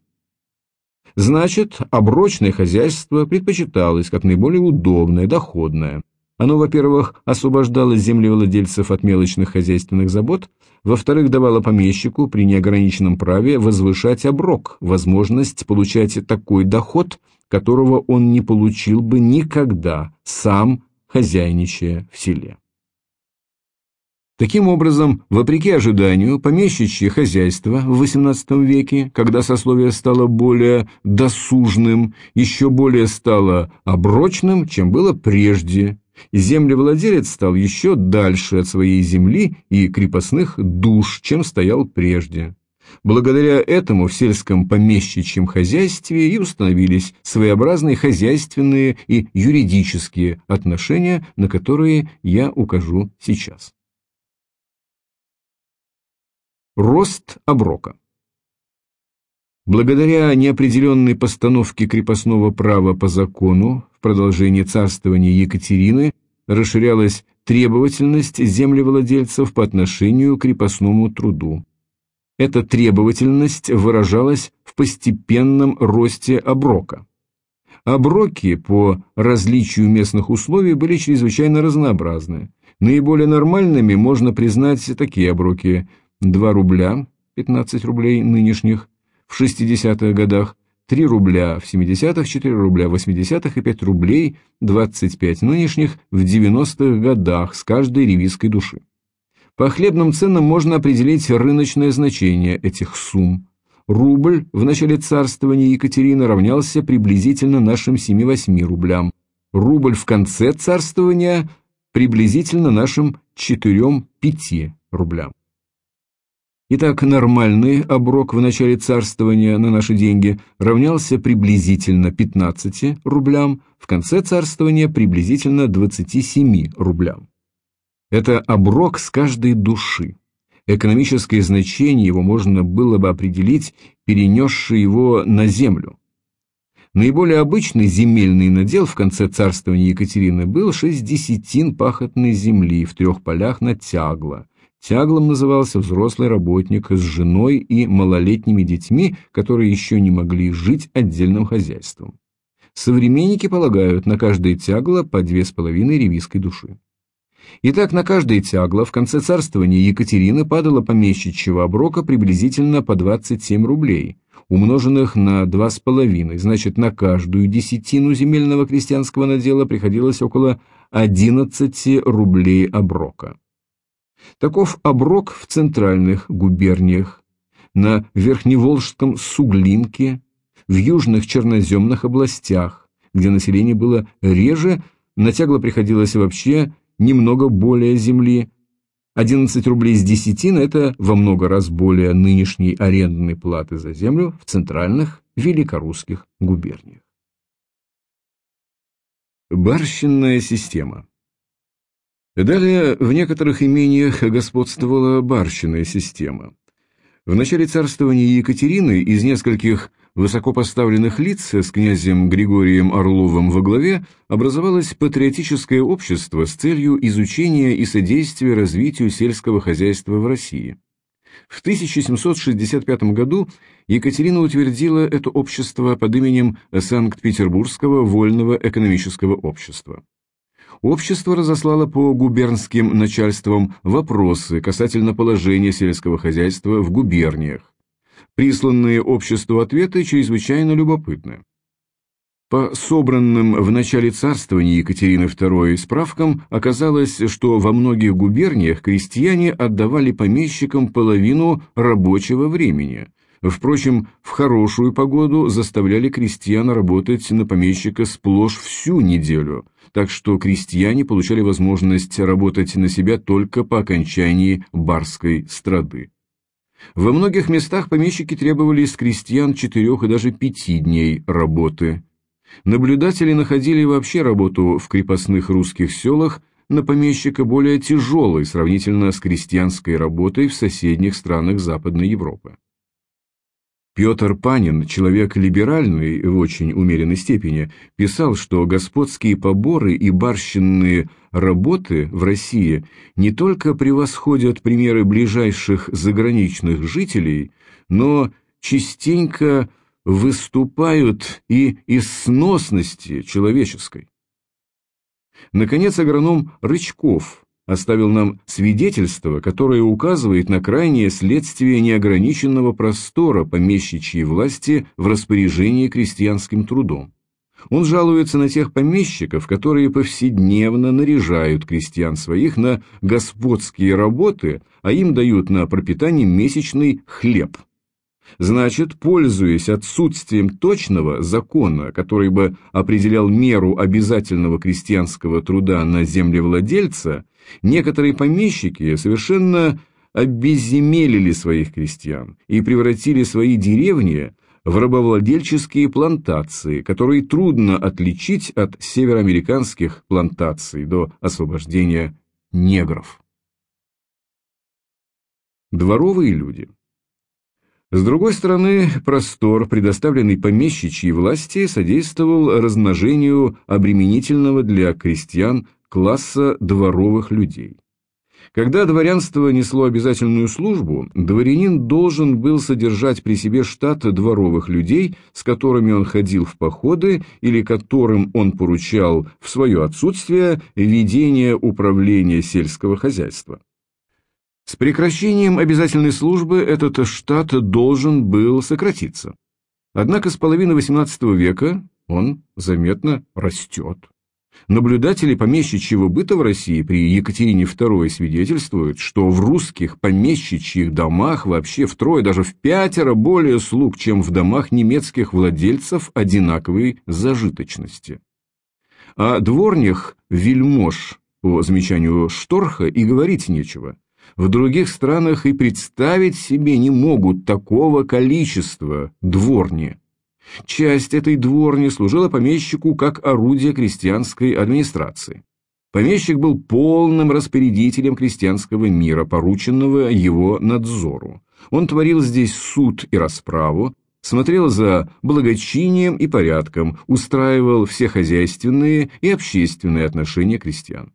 Значит, оброчное хозяйство предпочиталось как наиболее удобное, доходное. Оно, во-первых, освобождало землевладельцев от мелочных хозяйственных забот, во-вторых, давало помещику при неограниченном праве возвышать оброк, возможность получать такой доход, которого он не получил бы никогда, сам хозяйничая в селе. Таким образом, вопреки ожиданию, помещичье хозяйство в XVIII веке, когда сословие стало более досужным, еще более стало оброчным, чем было прежде, землевладелец стал еще дальше от своей земли и крепостных душ, чем стоял прежде. Благодаря этому в сельском помещичьем хозяйстве и установились своеобразные хозяйственные и юридические отношения, на которые я укажу сейчас. Рост оброка Благодаря неопределенной постановке крепостного права по закону в продолжении царствования Екатерины расширялась требовательность землевладельцев по отношению к крепостному труду. Эта требовательность выражалась в постепенном росте оброка. Оброки по различию местных условий были чрезвычайно разнообразны. Наиболее нормальными можно признать такие оброки – 2 рубля, 15 рублей нынешних, в 60-х годах, 3 рубля в 70-х, 4 рубля в 80-х и 5 рублей 25 нынешних в 90-х годах с каждой ревизской души. По хлебным ценам можно определить рыночное значение этих сумм. Рубль в начале царствования Екатерины равнялся приблизительно нашим 7-8 рублям. Рубль в конце царствования приблизительно нашим 4-5 рублям. Итак, нормальный оброк в начале царствования на наши деньги равнялся приблизительно 15 рублям, в конце царствования приблизительно 27 рублям. Это оброк с каждой души. Экономическое значение его можно было бы определить, перенесши его на землю. Наиболее обычный земельный надел в конце царствования Екатерины был шесть десятин пахотной земли в трех полях на тягло, Тяглом назывался взрослый работник с женой и малолетними детьми, которые еще не могли жить отдельным хозяйством. Современники полагают на каждое тягло по две с половиной ревизской души. Итак, на каждое тягло в конце царствования Екатерины падало помещичьего оброка приблизительно по 27 рублей, умноженных на два с половиной, значит, на каждую десятину земельного крестьянского надела приходилось около 11 рублей оброка. Таков оброк в центральных губерниях, на Верхневолжском Суглинке, в южных черноземных областях, где население было реже, на тягло приходилось вообще немного более земли. 11 рублей с десятин – это во много раз более нынешней арендной платы за землю в центральных великорусских губерниях. Барщинная система Далее в некоторых имениях господствовала барщинная система. В начале царствования Екатерины из нескольких высокопоставленных лиц с князем Григорием Орловым во главе образовалось патриотическое общество с целью изучения и содействия развитию сельского хозяйства в России. В 1765 году Екатерина утвердила это общество под именем Санкт-Петербургского вольного экономического общества. Общество разослало по губернским начальствам вопросы касательно положения сельского хозяйства в губерниях. Присланные обществу ответы чрезвычайно любопытны. По собранным в начале царствования Екатерины II справкам оказалось, что во многих губерниях крестьяне отдавали помещикам половину рабочего времени. Впрочем, в хорошую погоду заставляли крестьян работать на помещика сплошь всю неделю, так что крестьяне получали возможность работать на себя только по окончании барской страды. Во многих местах помещики требовали с крестьян четырех и даже пяти дней работы. Наблюдатели находили вообще работу в крепостных русских селах на помещика более тяжелой сравнительно с крестьянской работой в соседних странах Западной Европы. Петр Панин, человек либеральный в очень умеренной степени, писал, что господские поборы и барщинные работы в России не только превосходят примеры ближайших заграничных жителей, но частенько выступают и из сносности человеческой. Наконец, агроном Рычков оставил нам свидетельство, которое указывает на крайнее следствие неограниченного простора помещичьей власти в распоряжении крестьянским трудом. Он жалуется на тех помещиков, которые повседневно наряжают крестьян своих на господские работы, а им дают на пропитание месячный хлеб – Значит, пользуясь отсутствием точного закона, который бы определял меру обязательного крестьянского труда на землевладельца, некоторые помещики совершенно обезземелили своих крестьян и превратили свои деревни в рабовладельческие плантации, которые трудно отличить от североамериканских плантаций до освобождения негров. Дворовые люди – с другой стороны, простор, предоставленный помещичьей власти, содействовал размножению обременительного для крестьян класса дворовых людей. Когда дворянство несло обязательную службу, дворянин должен был содержать при себе штат дворовых людей, с которыми он ходил в походы или которым он поручал в свое отсутствие ведение управления сельского хозяйства. С прекращением обязательной службы этот штат должен был сократиться. Однако с половины XVIII века он заметно растет. Наблюдатели помещичьего быта в России при Екатерине II свидетельствуют, что в русских помещичьих домах вообще втрое, даже в пятеро более слуг, чем в домах немецких владельцев одинаковой зажиточности. О дворнях вельмож, по замечанию Шторха, и говорить нечего – в других странах и представить себе не могут такого количества дворни. Часть этой дворни служила помещику как орудие крестьянской администрации. Помещик был полным распорядителем крестьянского мира, порученного его надзору. Он творил здесь суд и расправу, смотрел за благочинием и порядком, устраивал все хозяйственные и общественные отношения крестьян.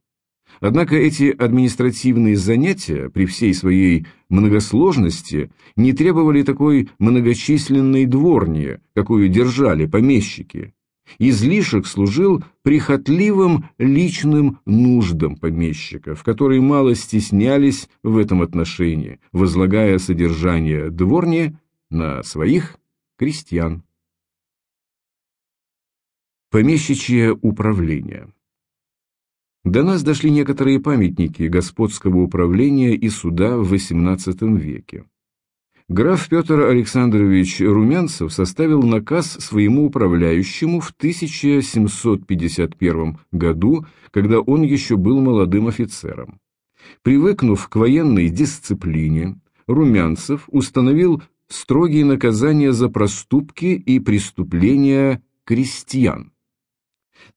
Однако эти административные занятия при всей своей многосложности не требовали такой многочисленной дворни, какую держали помещики. Излишек служил прихотливым личным нуждам помещиков, которые мало стеснялись в этом отношении, возлагая содержание дворни на своих крестьян. Помещичье управление до нас дошли некоторые памятники господского управления и суда в XVIII веке. Граф Петр Александрович Румянцев составил наказ своему управляющему в 1751 году, когда он еще был молодым офицером. Привыкнув к военной дисциплине, Румянцев установил строгие наказания за проступки и преступления крестьян.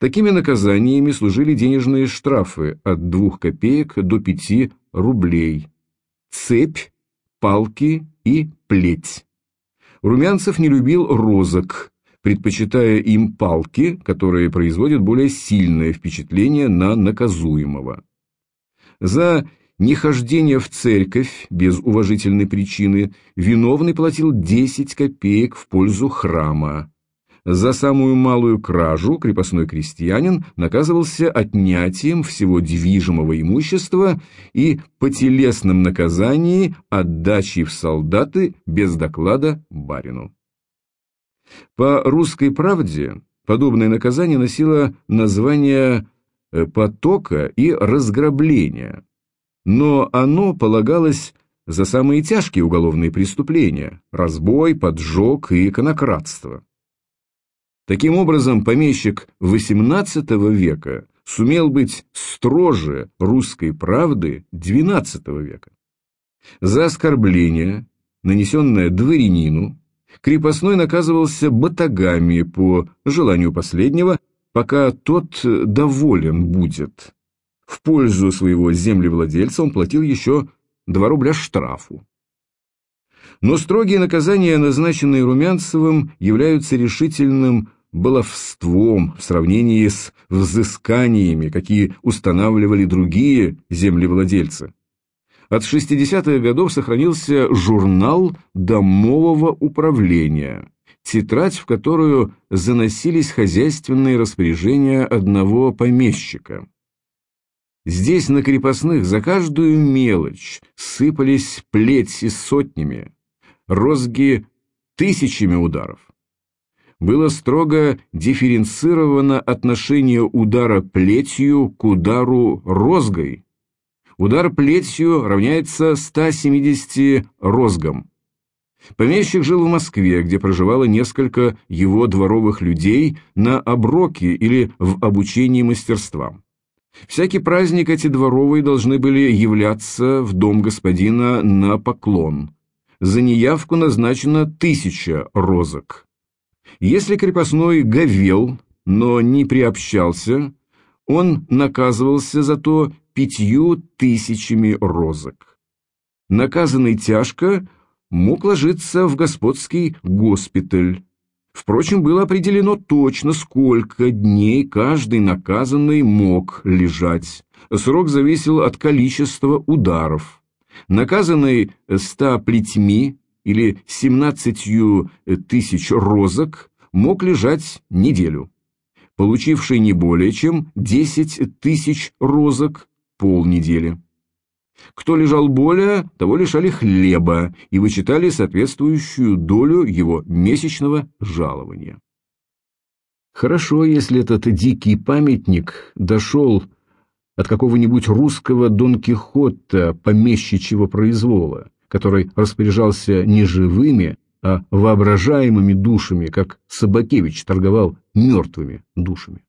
Такими наказаниями служили денежные штрафы от 2 копеек до 5 рублей, цепь, палки и плеть. Румянцев не любил розок, предпочитая им палки, которые производят более сильное впечатление на наказуемого. За нехождение в церковь без уважительной причины виновный платил 10 копеек в пользу храма. За самую малую кражу крепостной крестьянин наказывался отнятием всего движимого имущества и по телесном наказании отдачей в солдаты без доклада барину. По русской правде подобное наказание носило название э, потока и разграбления, но оно полагалось за самые тяжкие уголовные преступления – разбой, поджог и иконократство. Таким образом, помещик XVIII века сумел быть строже русской правды XII века. За оскорбление, нанесенное дворянину, крепостной наказывался батагами по желанию последнего, пока тот доволен будет. В пользу своего землевладельца он платил еще 2 рубля штрафу. Но строгие наказания, назначенные Румянцевым, являются решительным баловством в сравнении с взысканиями, какие устанавливали другие землевладельцы. От 60-х годов сохранился журнал домового управления, тетрадь, в которую заносились хозяйственные распоряжения одного помещика. Здесь на крепостных за каждую мелочь сыпались плети сотнями, розги тысячами ударов. Было строго дифференцировано отношение удара плетью к удару розгой, Удар плетью равняется 170 розгам. Помещик жил в Москве, где проживало несколько его дворовых людей на оброке или в обучении мастерствам. Всякий праздник эти дворовые должны были являться в дом господина на поклон. За неявку назначено тысяча розок. Если крепостной говел, но не приобщался, он наказывался за то пятью тысячами розок. Наказанный тяжко мог ложиться в господский госпиталь. Впрочем, было определено точно, сколько дней каждый наказанный мог лежать. Срок зависел от количества ударов. Наказанный ста плетьми или семнадцатью тысяч розок мог лежать неделю. Получивший не более чем десять тысяч розок полнедели. Кто лежал более, того лишали хлеба и вычитали соответствующую долю его месячного жалования. Хорошо, если этот дикий памятник дошел от какого-нибудь русского Дон Кихота помещичьего произвола, который распоряжался не живыми, а воображаемыми душами, как Собакевич торговал мертвыми душами.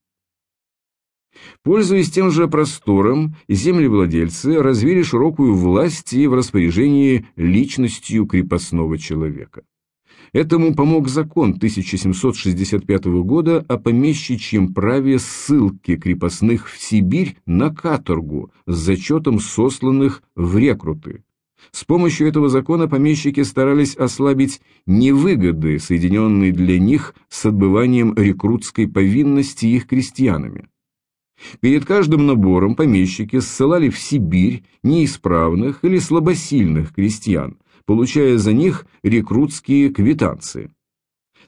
Пользуясь тем же простором, землевладельцы развили широкую власть и в распоряжении личностью крепостного человека. Этому помог закон 1765 года о помещичьем праве ссылки крепостных в Сибирь на каторгу с зачетом сосланных в рекруты. С помощью этого закона помещики старались ослабить невыгоды, соединенные для них с отбыванием рекрутской повинности их крестьянами. Перед каждым набором помещики ссылали в Сибирь неисправных или слабосильных крестьян, получая за них рекрутские квитанции.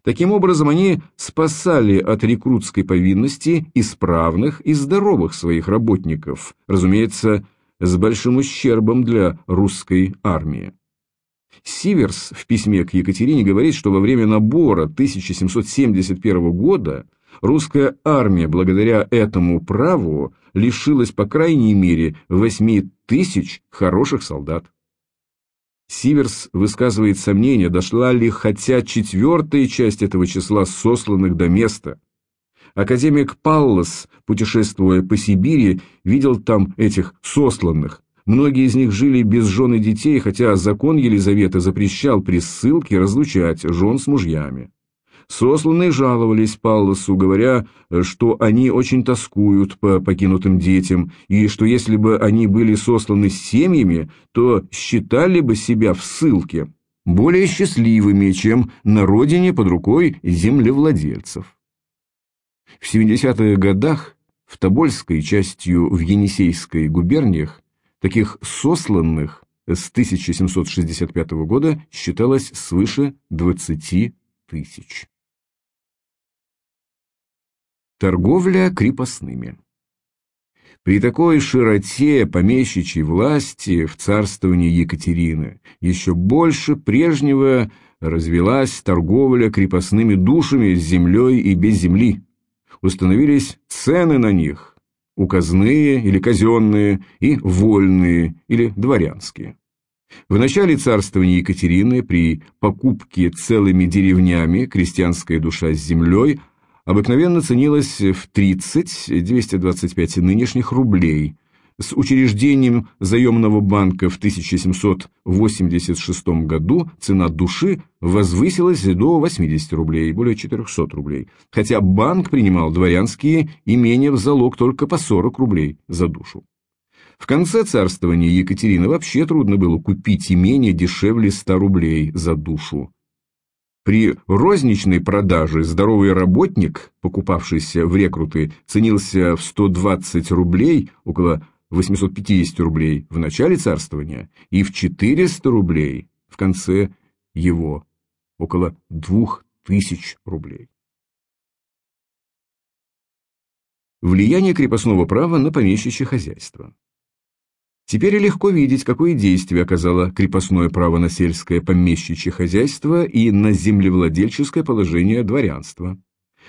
Таким образом, они спасали от рекрутской повинности исправных и здоровых своих работников, разумеется, с большим ущербом для русской армии. Сиверс в письме к Екатерине говорит, что во время набора 1771 года Русская армия благодаря этому праву лишилась по крайней мере 8 тысяч хороших солдат. Сиверс высказывает сомнение, дошла ли хотя четвертая часть этого числа сосланных до места. Академик Паллас, путешествуя по Сибири, видел там этих сосланных. Многие из них жили без жен и детей, хотя закон Елизаветы запрещал при ссылке разлучать жен с мужьями. Сосланные жаловались Палласу, говоря, что они очень тоскуют по покинутым детям, и что если бы они были сосланы с семьями, то считали бы себя в ссылке более счастливыми, чем на родине под рукой землевладельцев. В 70-х годах в Тобольской, частью в Енисейской губерниях Таких сосланных с 1765 года считалось свыше 20 тысяч. Торговля крепостными При такой широте помещичьей власти в царствовании Екатерины еще больше прежнего развелась торговля крепостными душами с землей и без земли. Установились цены на них, указные или казенные, и вольные или дворянские. В начале царствования Екатерины при покупке целыми деревнями крестьянская душа с землей обыкновенно ценилась в 30-225 нынешних рублей. С учреждением заемного банка в 1786 году цена души возвысилась до 80 рублей, более 400 рублей, хотя банк принимал дворянские имения в залог только по 40 рублей за душу. В конце царствования Екатерины вообще трудно было купить имение дешевле 100 рублей за душу. При розничной продаже здоровый работник, покупавшийся в рекруты, ценился в 120 рублей, около 850 рублей в начале царствования и в 400 рублей в конце его, около 2000 рублей. Влияние крепостного права на помещичье хозяйство. Теперь легко видеть, какое действие оказало крепостное право на сельское помещичье хозяйство и на землевладельческое положение дворянства.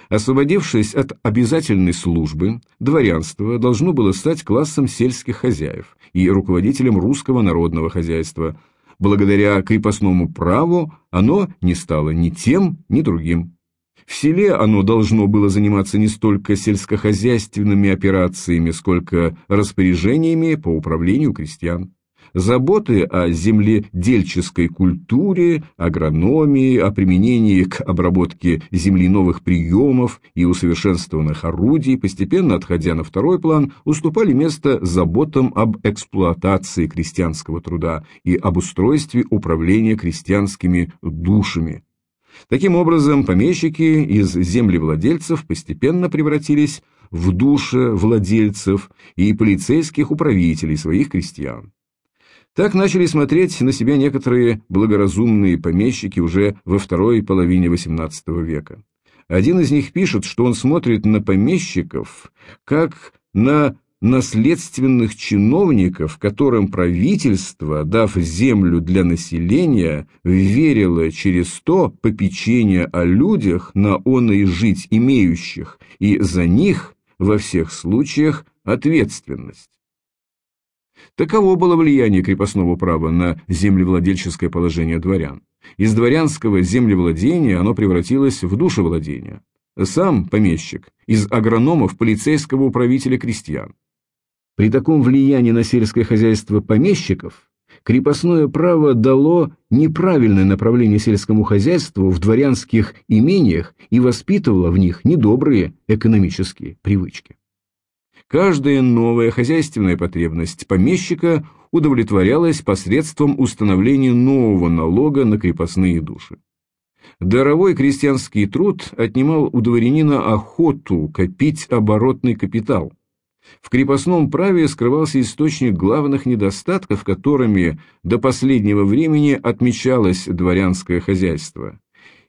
Освободившись от обязательной службы, дворянство должно было стать классом сельских хозяев и руководителем русского народного хозяйства. Благодаря крепостному праву оно не стало ни тем, ни другим. В селе оно должно было заниматься не столько сельскохозяйственными операциями, сколько распоряжениями по управлению крестьян. Заботы о земледельческой культуре, агрономии, о применении к обработке земли новых приемов и усовершенствованных орудий, постепенно отходя на второй план, уступали место заботам об эксплуатации крестьянского труда и об устройстве управления крестьянскими душами, Таким образом, помещики из землевладельцев постепенно превратились в души владельцев и полицейских управителей своих крестьян. Так начали смотреть на себя некоторые благоразумные помещики уже во второй половине XVIII века. Один из них пишет, что он смотрит на помещиков как на наследственных чиновников, которым правительство, дав землю для населения, верило через то попечение о людях, на он и жить имеющих, и за них во всех случаях ответственность. Таково было влияние крепостного права на землевладельческое положение дворян. Из дворянского землевладения оно превратилось в душевладение. Сам помещик из агрономов полицейского управителя крестьян. При таком влиянии на сельское хозяйство помещиков крепостное право дало неправильное направление сельскому хозяйству в дворянских имениях и воспитывало в них недобрые экономические привычки. Каждая новая хозяйственная потребность помещика удовлетворялась посредством установления нового налога на крепостные души. Даровой крестьянский труд отнимал у дворянина охоту копить оборотный капитал – в крепостном праве скрывался источник главных недостатков, которыми до последнего времени отмечалось дворянское хозяйство.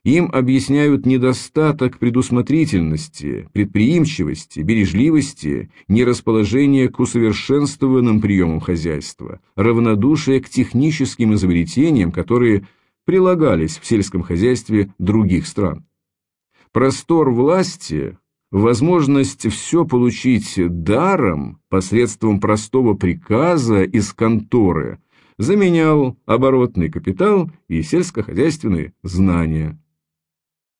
Им объясняют недостаток предусмотрительности, предприимчивости, бережливости, нерасположение к усовершенствованным приемам хозяйства, равнодушие к техническим изобретениям, которые прилагались в сельском хозяйстве других стран. Простор власти возможность все получить даром посредством простого приказа из конторы заменял оборотный капитал и сельскохозяйственные знания.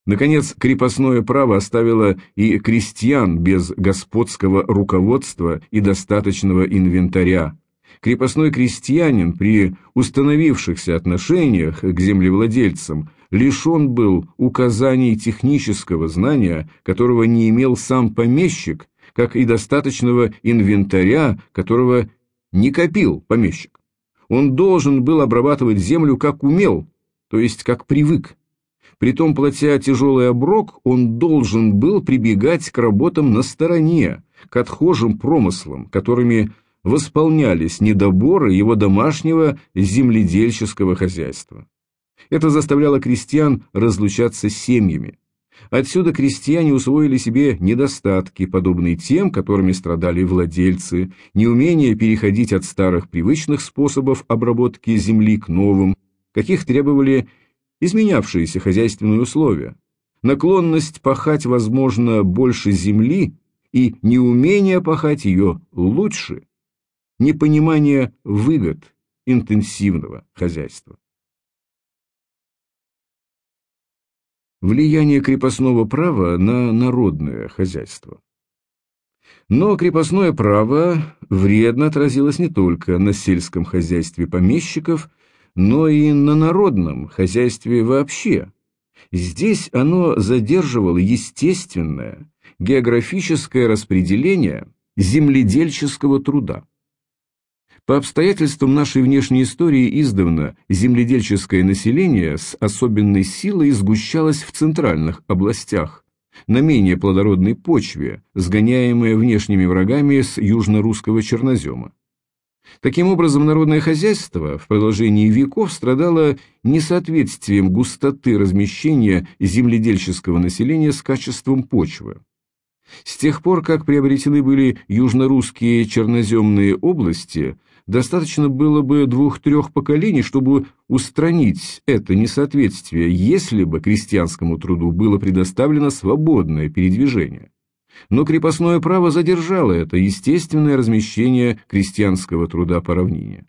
Наконец, крепостное право оставило и крестьян без господского руководства и достаточного инвентаря, крепостной крестьянин при установившихся отношениях к землевладельцам лишен был указаний технического знания, которого не имел сам помещик, как и достаточного инвентаря, которого не копил помещик. Он должен был обрабатывать землю как умел, то есть как привык. Притом, платя тяжелый оброк, он должен был прибегать к работам на стороне, к отхожим промыслам, которыми восполнялись недоборы его домашнего земледельческого хозяйства. Это заставляло крестьян разлучаться с семьями. Отсюда крестьяне усвоили себе недостатки, подобные тем, которыми страдали владельцы, неумение переходить от старых привычных способов обработки земли к новым, каких требовали изменявшиеся хозяйственные условия, наклонность пахать, возможно, больше земли и неумение пахать ее лучше, непонимание выгод интенсивного хозяйства. Влияние крепостного права на народное хозяйство. Но крепостное право вредно отразилось не только на сельском хозяйстве помещиков, но и на народном хозяйстве вообще. Здесь оно задерживало естественное географическое распределение земледельческого труда. По обстоятельствам нашей внешней истории издавна земледельческое население с особенной силой сгущалось в центральных областях, на менее плодородной почве, сгоняемое внешними врагами с южно-русского чернозема. Таким образом, народное хозяйство в продолжении веков страдало несоответствием густоты размещения земледельческого населения с качеством почвы. С тех пор, как приобретены были южно-русские черноземные области, достаточно было бы двух-трех поколений, чтобы устранить это несоответствие, если бы крестьянскому труду было предоставлено свободное передвижение. Но крепостное право задержало это естественное размещение крестьянского труда по равнине.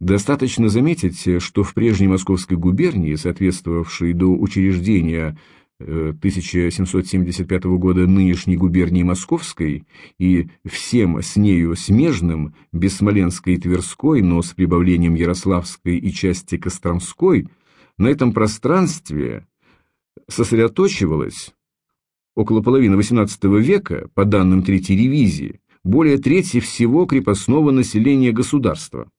Достаточно заметить, что в прежней Московской губернии, соответствовавшей до учреждения 1775 года нынешней губернии Московской и всем с нею смежным, без Смоленской и Тверской, но с прибавлением Ярославской и части Костромской, на этом пространстве сосредоточивалось около половины XVIII века, по данным Третьей ревизии, более трети всего крепостного населения государства.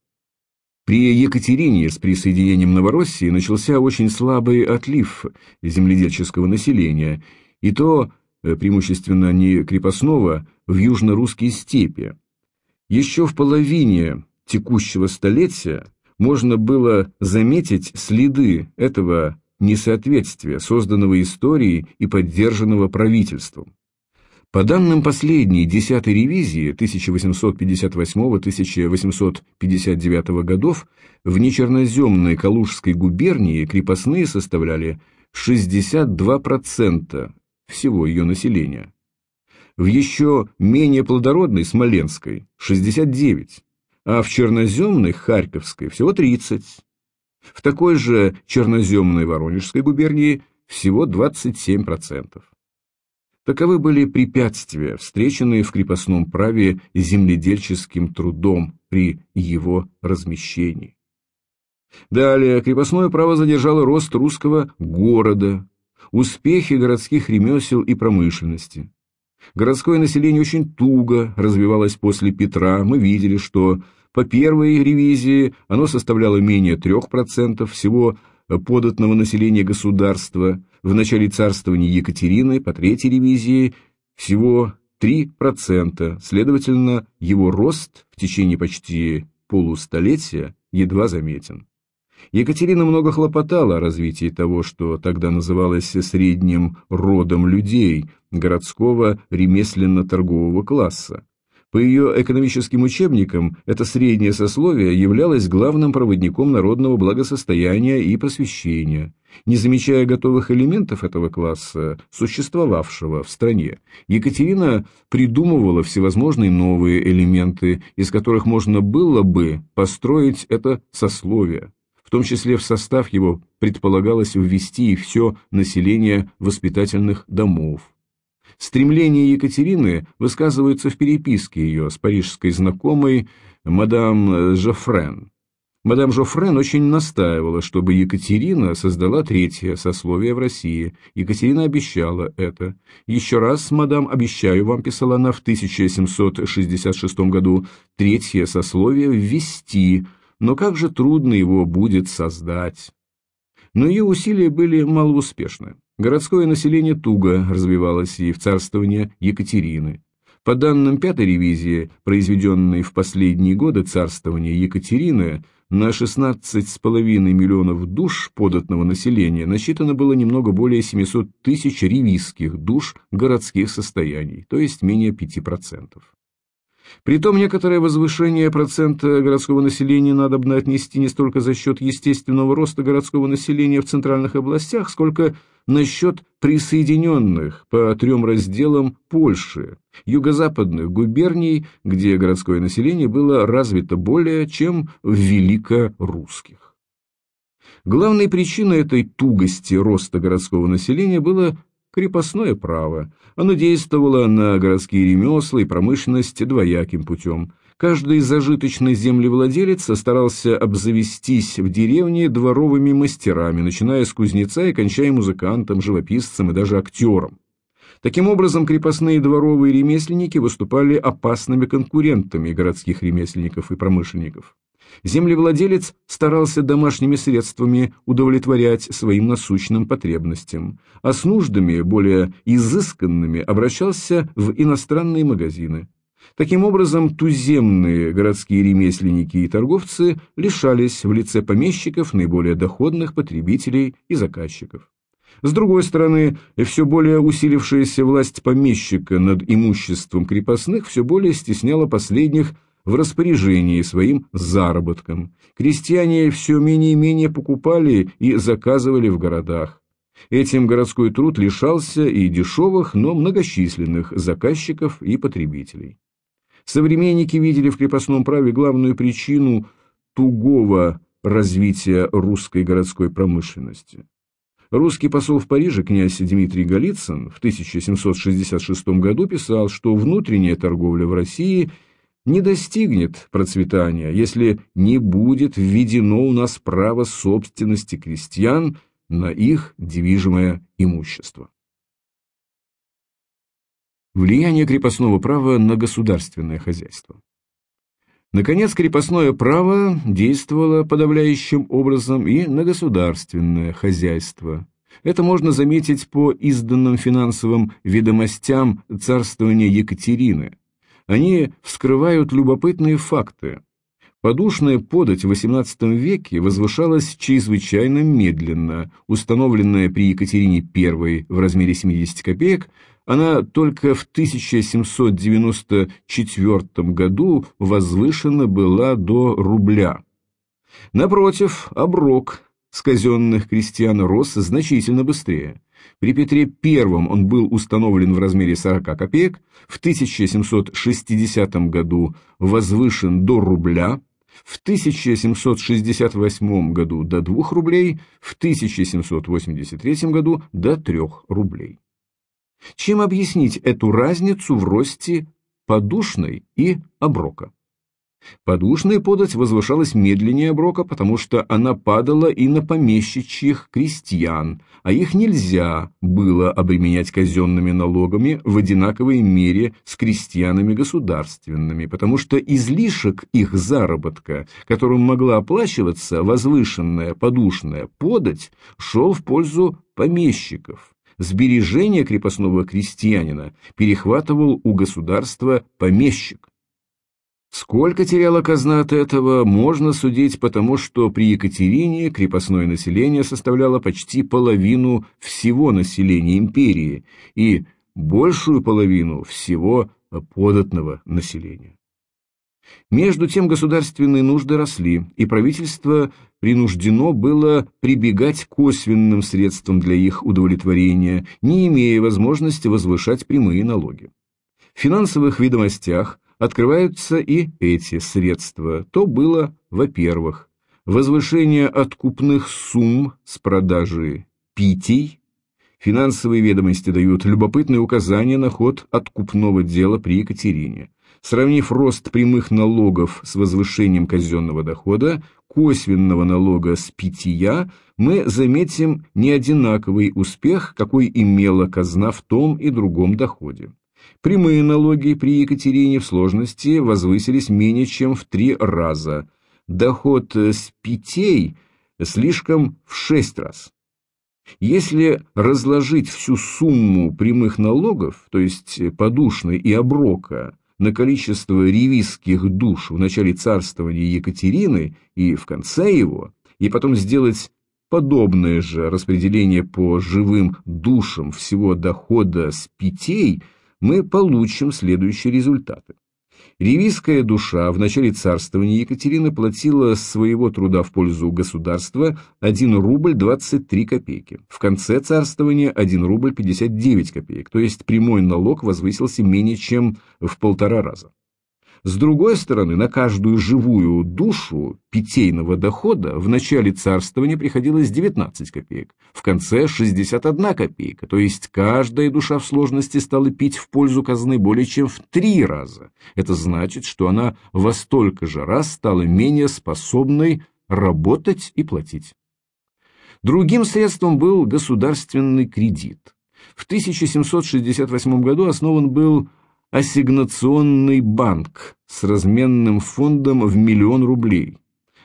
При Екатерине с присоединением Новороссии начался очень слабый отлив земледельческого населения, и то э, преимущественно не крепостного, в южно-русские степи. Еще в половине текущего столетия можно было заметить следы этого несоответствия, созданного историей и поддержанного правительством. По данным последней десятой ревизии 1858-1859 годов, в нечерноземной Калужской губернии крепостные составляли 62% всего ее населения. В еще менее плодородной Смоленской – 69%, а в черноземной Харьковской всего 30%. В такой же черноземной Воронежской губернии всего 27%. Таковы были препятствия, встреченные в крепостном праве земледельческим трудом при его размещении. Далее, крепостное право задержало рост русского города, успехи городских ремесел и промышленности. Городское население очень туго развивалось после Петра. Мы видели, что по первой ревизии оно составляло менее 3% всего податного населения государства, в начале царствования Екатерины по третьей ревизии всего 3%, следовательно, его рост в течение почти полустолетия едва заметен. Екатерина много хлопотала о развитии того, что тогда называлось средним родом людей, городского ремесленно-торгового класса. По ее экономическим учебникам это среднее сословие являлось главным проводником народного благосостояния и просвещения. Не замечая готовых элементов этого класса, существовавшего в стране, Екатерина придумывала всевозможные новые элементы, из которых можно было бы построить это сословие. В том числе в состав его предполагалось ввести и все население воспитательных домов. Стремление Екатерины высказывается в переписке ее с парижской знакомой мадам Жофрен. Мадам Жофрен очень настаивала, чтобы Екатерина создала третье сословие в России. Екатерина обещала это. «Еще раз, мадам, обещаю вам», писала она в 1766 году, «третье сословие ввести, но как же трудно его будет создать». Но ее усилия были малоуспешны. Городское население туго развивалось и в царствование Екатерины. По данным пятой ревизии, произведенной в последние годы царствования Екатерины, на 16,5 миллионов душ податного населения насчитано было немного более 700 тысяч ревизских душ городских состояний, то есть менее 5%. Притом некоторое возвышение процента городского населения надо бы отнести не столько за счет естественного роста городского населения в центральных областях, сколько на счет присоединенных по трем разделам Польши, юго-западных губерний, где городское население было развито более, чем в великорусских. Главной причиной этой тугости роста городского населения было крепостное право. Оно действовало на городские ремесла и промышленность двояким путем. Каждый зажиточный землевладелец старался обзавестись в деревне дворовыми мастерами, начиная с кузнеца и кончая музыкантом, живописцем и даже актером. Таким образом, крепостные дворовые ремесленники выступали опасными конкурентами городских ремесленников и промышленников. Землевладелец старался домашними средствами удовлетворять своим насущным потребностям, а с нуждами, более изысканными, обращался в иностранные магазины. Таким образом, туземные городские ремесленники и торговцы лишались в лице помещиков наиболее доходных потребителей и заказчиков. С другой стороны, все более усилившаяся власть помещика над имуществом крепостных все более стесняла последних в распоряжении своим заработком. Крестьяне все менее и менее покупали и заказывали в городах. Этим городской труд лишался и дешевых, но многочисленных заказчиков и потребителей. Современники видели в крепостном праве главную причину тугого развития русской городской промышленности. Русский посол в Париже князь Дмитрий Голицын в 1766 году писал, что внутренняя торговля в России – не достигнет процветания, если не будет введено у нас право собственности крестьян на их движимое имущество. Влияние крепостного права на государственное хозяйство. Наконец, крепостное право действовало подавляющим образом и на государственное хозяйство. Это можно заметить по изданным финансовым ведомостям царствования Екатерины, они вскрывают любопытные факты. Подушная подать в XVIII веке возвышалась чрезвычайно медленно, установленная при Екатерине I в размере 70 копеек, она только в 1794 году возвышена была до рубля. Напротив, оброк с казенных крестьян рос значительно быстрее. При Петре I он был установлен в размере 40 копеек, в 1760 году возвышен до рубля, в 1768 году до 2 рублей, в 1783 году до 3 рублей. Чем объяснить эту разницу в росте подушной и оброка? Подушная подать возвышалась медленнее оброка, потому что она падала и на помещичьих крестьян, а их нельзя было обременять казенными налогами в одинаковой мере с крестьянами государственными, потому что излишек их заработка, которым могла оплачиваться возвышенная подушная подать, шел в пользу помещиков. Сбережения крепостного крестьянина перехватывал у государства помещик. Сколько теряла казна от этого, можно судить потому, что при Екатерине крепостное население составляло почти половину всего населения империи и большую половину всего податного населения. Между тем государственные нужды росли, и правительство принуждено было прибегать к косвенным средствам для их удовлетворения, не имея возможности возвышать прямые налоги. В финансовых ведомостях открываются и эти средства. То было, во-первых, возвышение откупных сумм с продажи питий. Финансовые ведомости дают любопытные указания на ход откупного дела при Екатерине. Сравнив рост прямых налогов с возвышением казенного дохода, косвенного налога с питья, мы заметим неодинаковый успех, какой имела казна в том и другом доходе. Прямые налоги при Екатерине в сложности возвысились менее чем в три раза, доход с питей слишком в шесть раз. Если разложить всю сумму прямых налогов, то есть подушной и оброка, на количество ревизских душ в начале царствования Екатерины и в конце его, и потом сделать подобное же распределение по живым душам всего дохода с питей, мы получим следующие результаты. Ревизская душа в начале царствования Екатерины платила своего труда в пользу государства 1 рубль 23 копейки. В конце царствования 1 рубль 59 копеек, то есть прямой налог возвысился менее чем в полтора раза. С другой стороны, на каждую живую душу питейного дохода в начале царствования приходилось 19 копеек, в конце 61 копейка, то есть каждая душа в сложности стала пить в пользу казны более чем в три раза. Это значит, что она во столько же раз стала менее способной работать и платить. Другим средством был государственный кредит. В 1768 году основан был ассигнационный банк с разменным фондом в миллион рублей.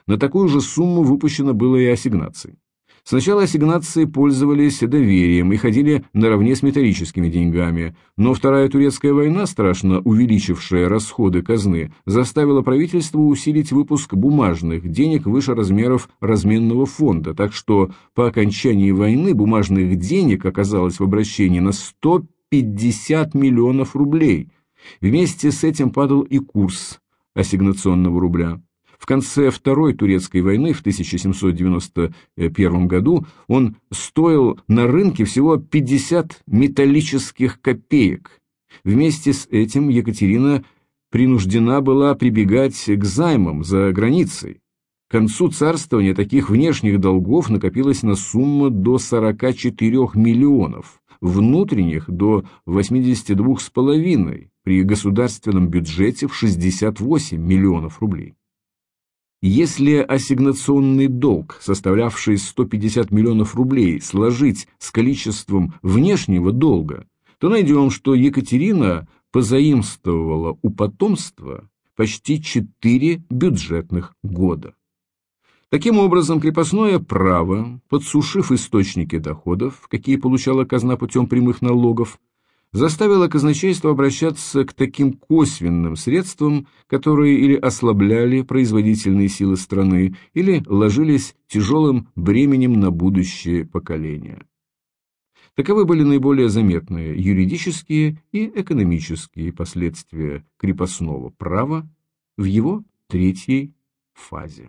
На такую же сумму выпущено было и ассигнаций. Сначала ассигнации пользовались доверием и ходили наравне с металлическими деньгами, но Вторая Турецкая война, страшно увеличившая расходы казны, заставила правительство усилить выпуск бумажных денег выше размеров разменного фонда, так что по окончании войны бумажных денег оказалось в обращении на 150 миллионов рублей, Вместе с этим падал и курс ассигнационного рубля. В конце Второй турецкой войны в 1791 году он стоил на рынке всего 50 металлических копеек. Вместе с этим Екатерина принуждена была прибегать к займам за границей. К концу царствования таких внешних долгов накопилось на сумму до 44 миллионов, внутренних до 82,5 при государственном бюджете в 68 миллионов рублей. Если ассигнационный долг, составлявший 150 миллионов рублей, сложить с количеством внешнего долга, то найдем, что Екатерина позаимствовала у потомства почти 4 бюджетных года. Таким образом, крепостное право, подсушив источники доходов, какие получала казна путем прямых налогов, заставило казначейство обращаться к таким косвенным средствам, которые или ослабляли производительные силы страны, или ложились тяжелым бременем на будущее поколение. Таковы были наиболее заметные юридические и экономические последствия крепостного права в его третьей фазе.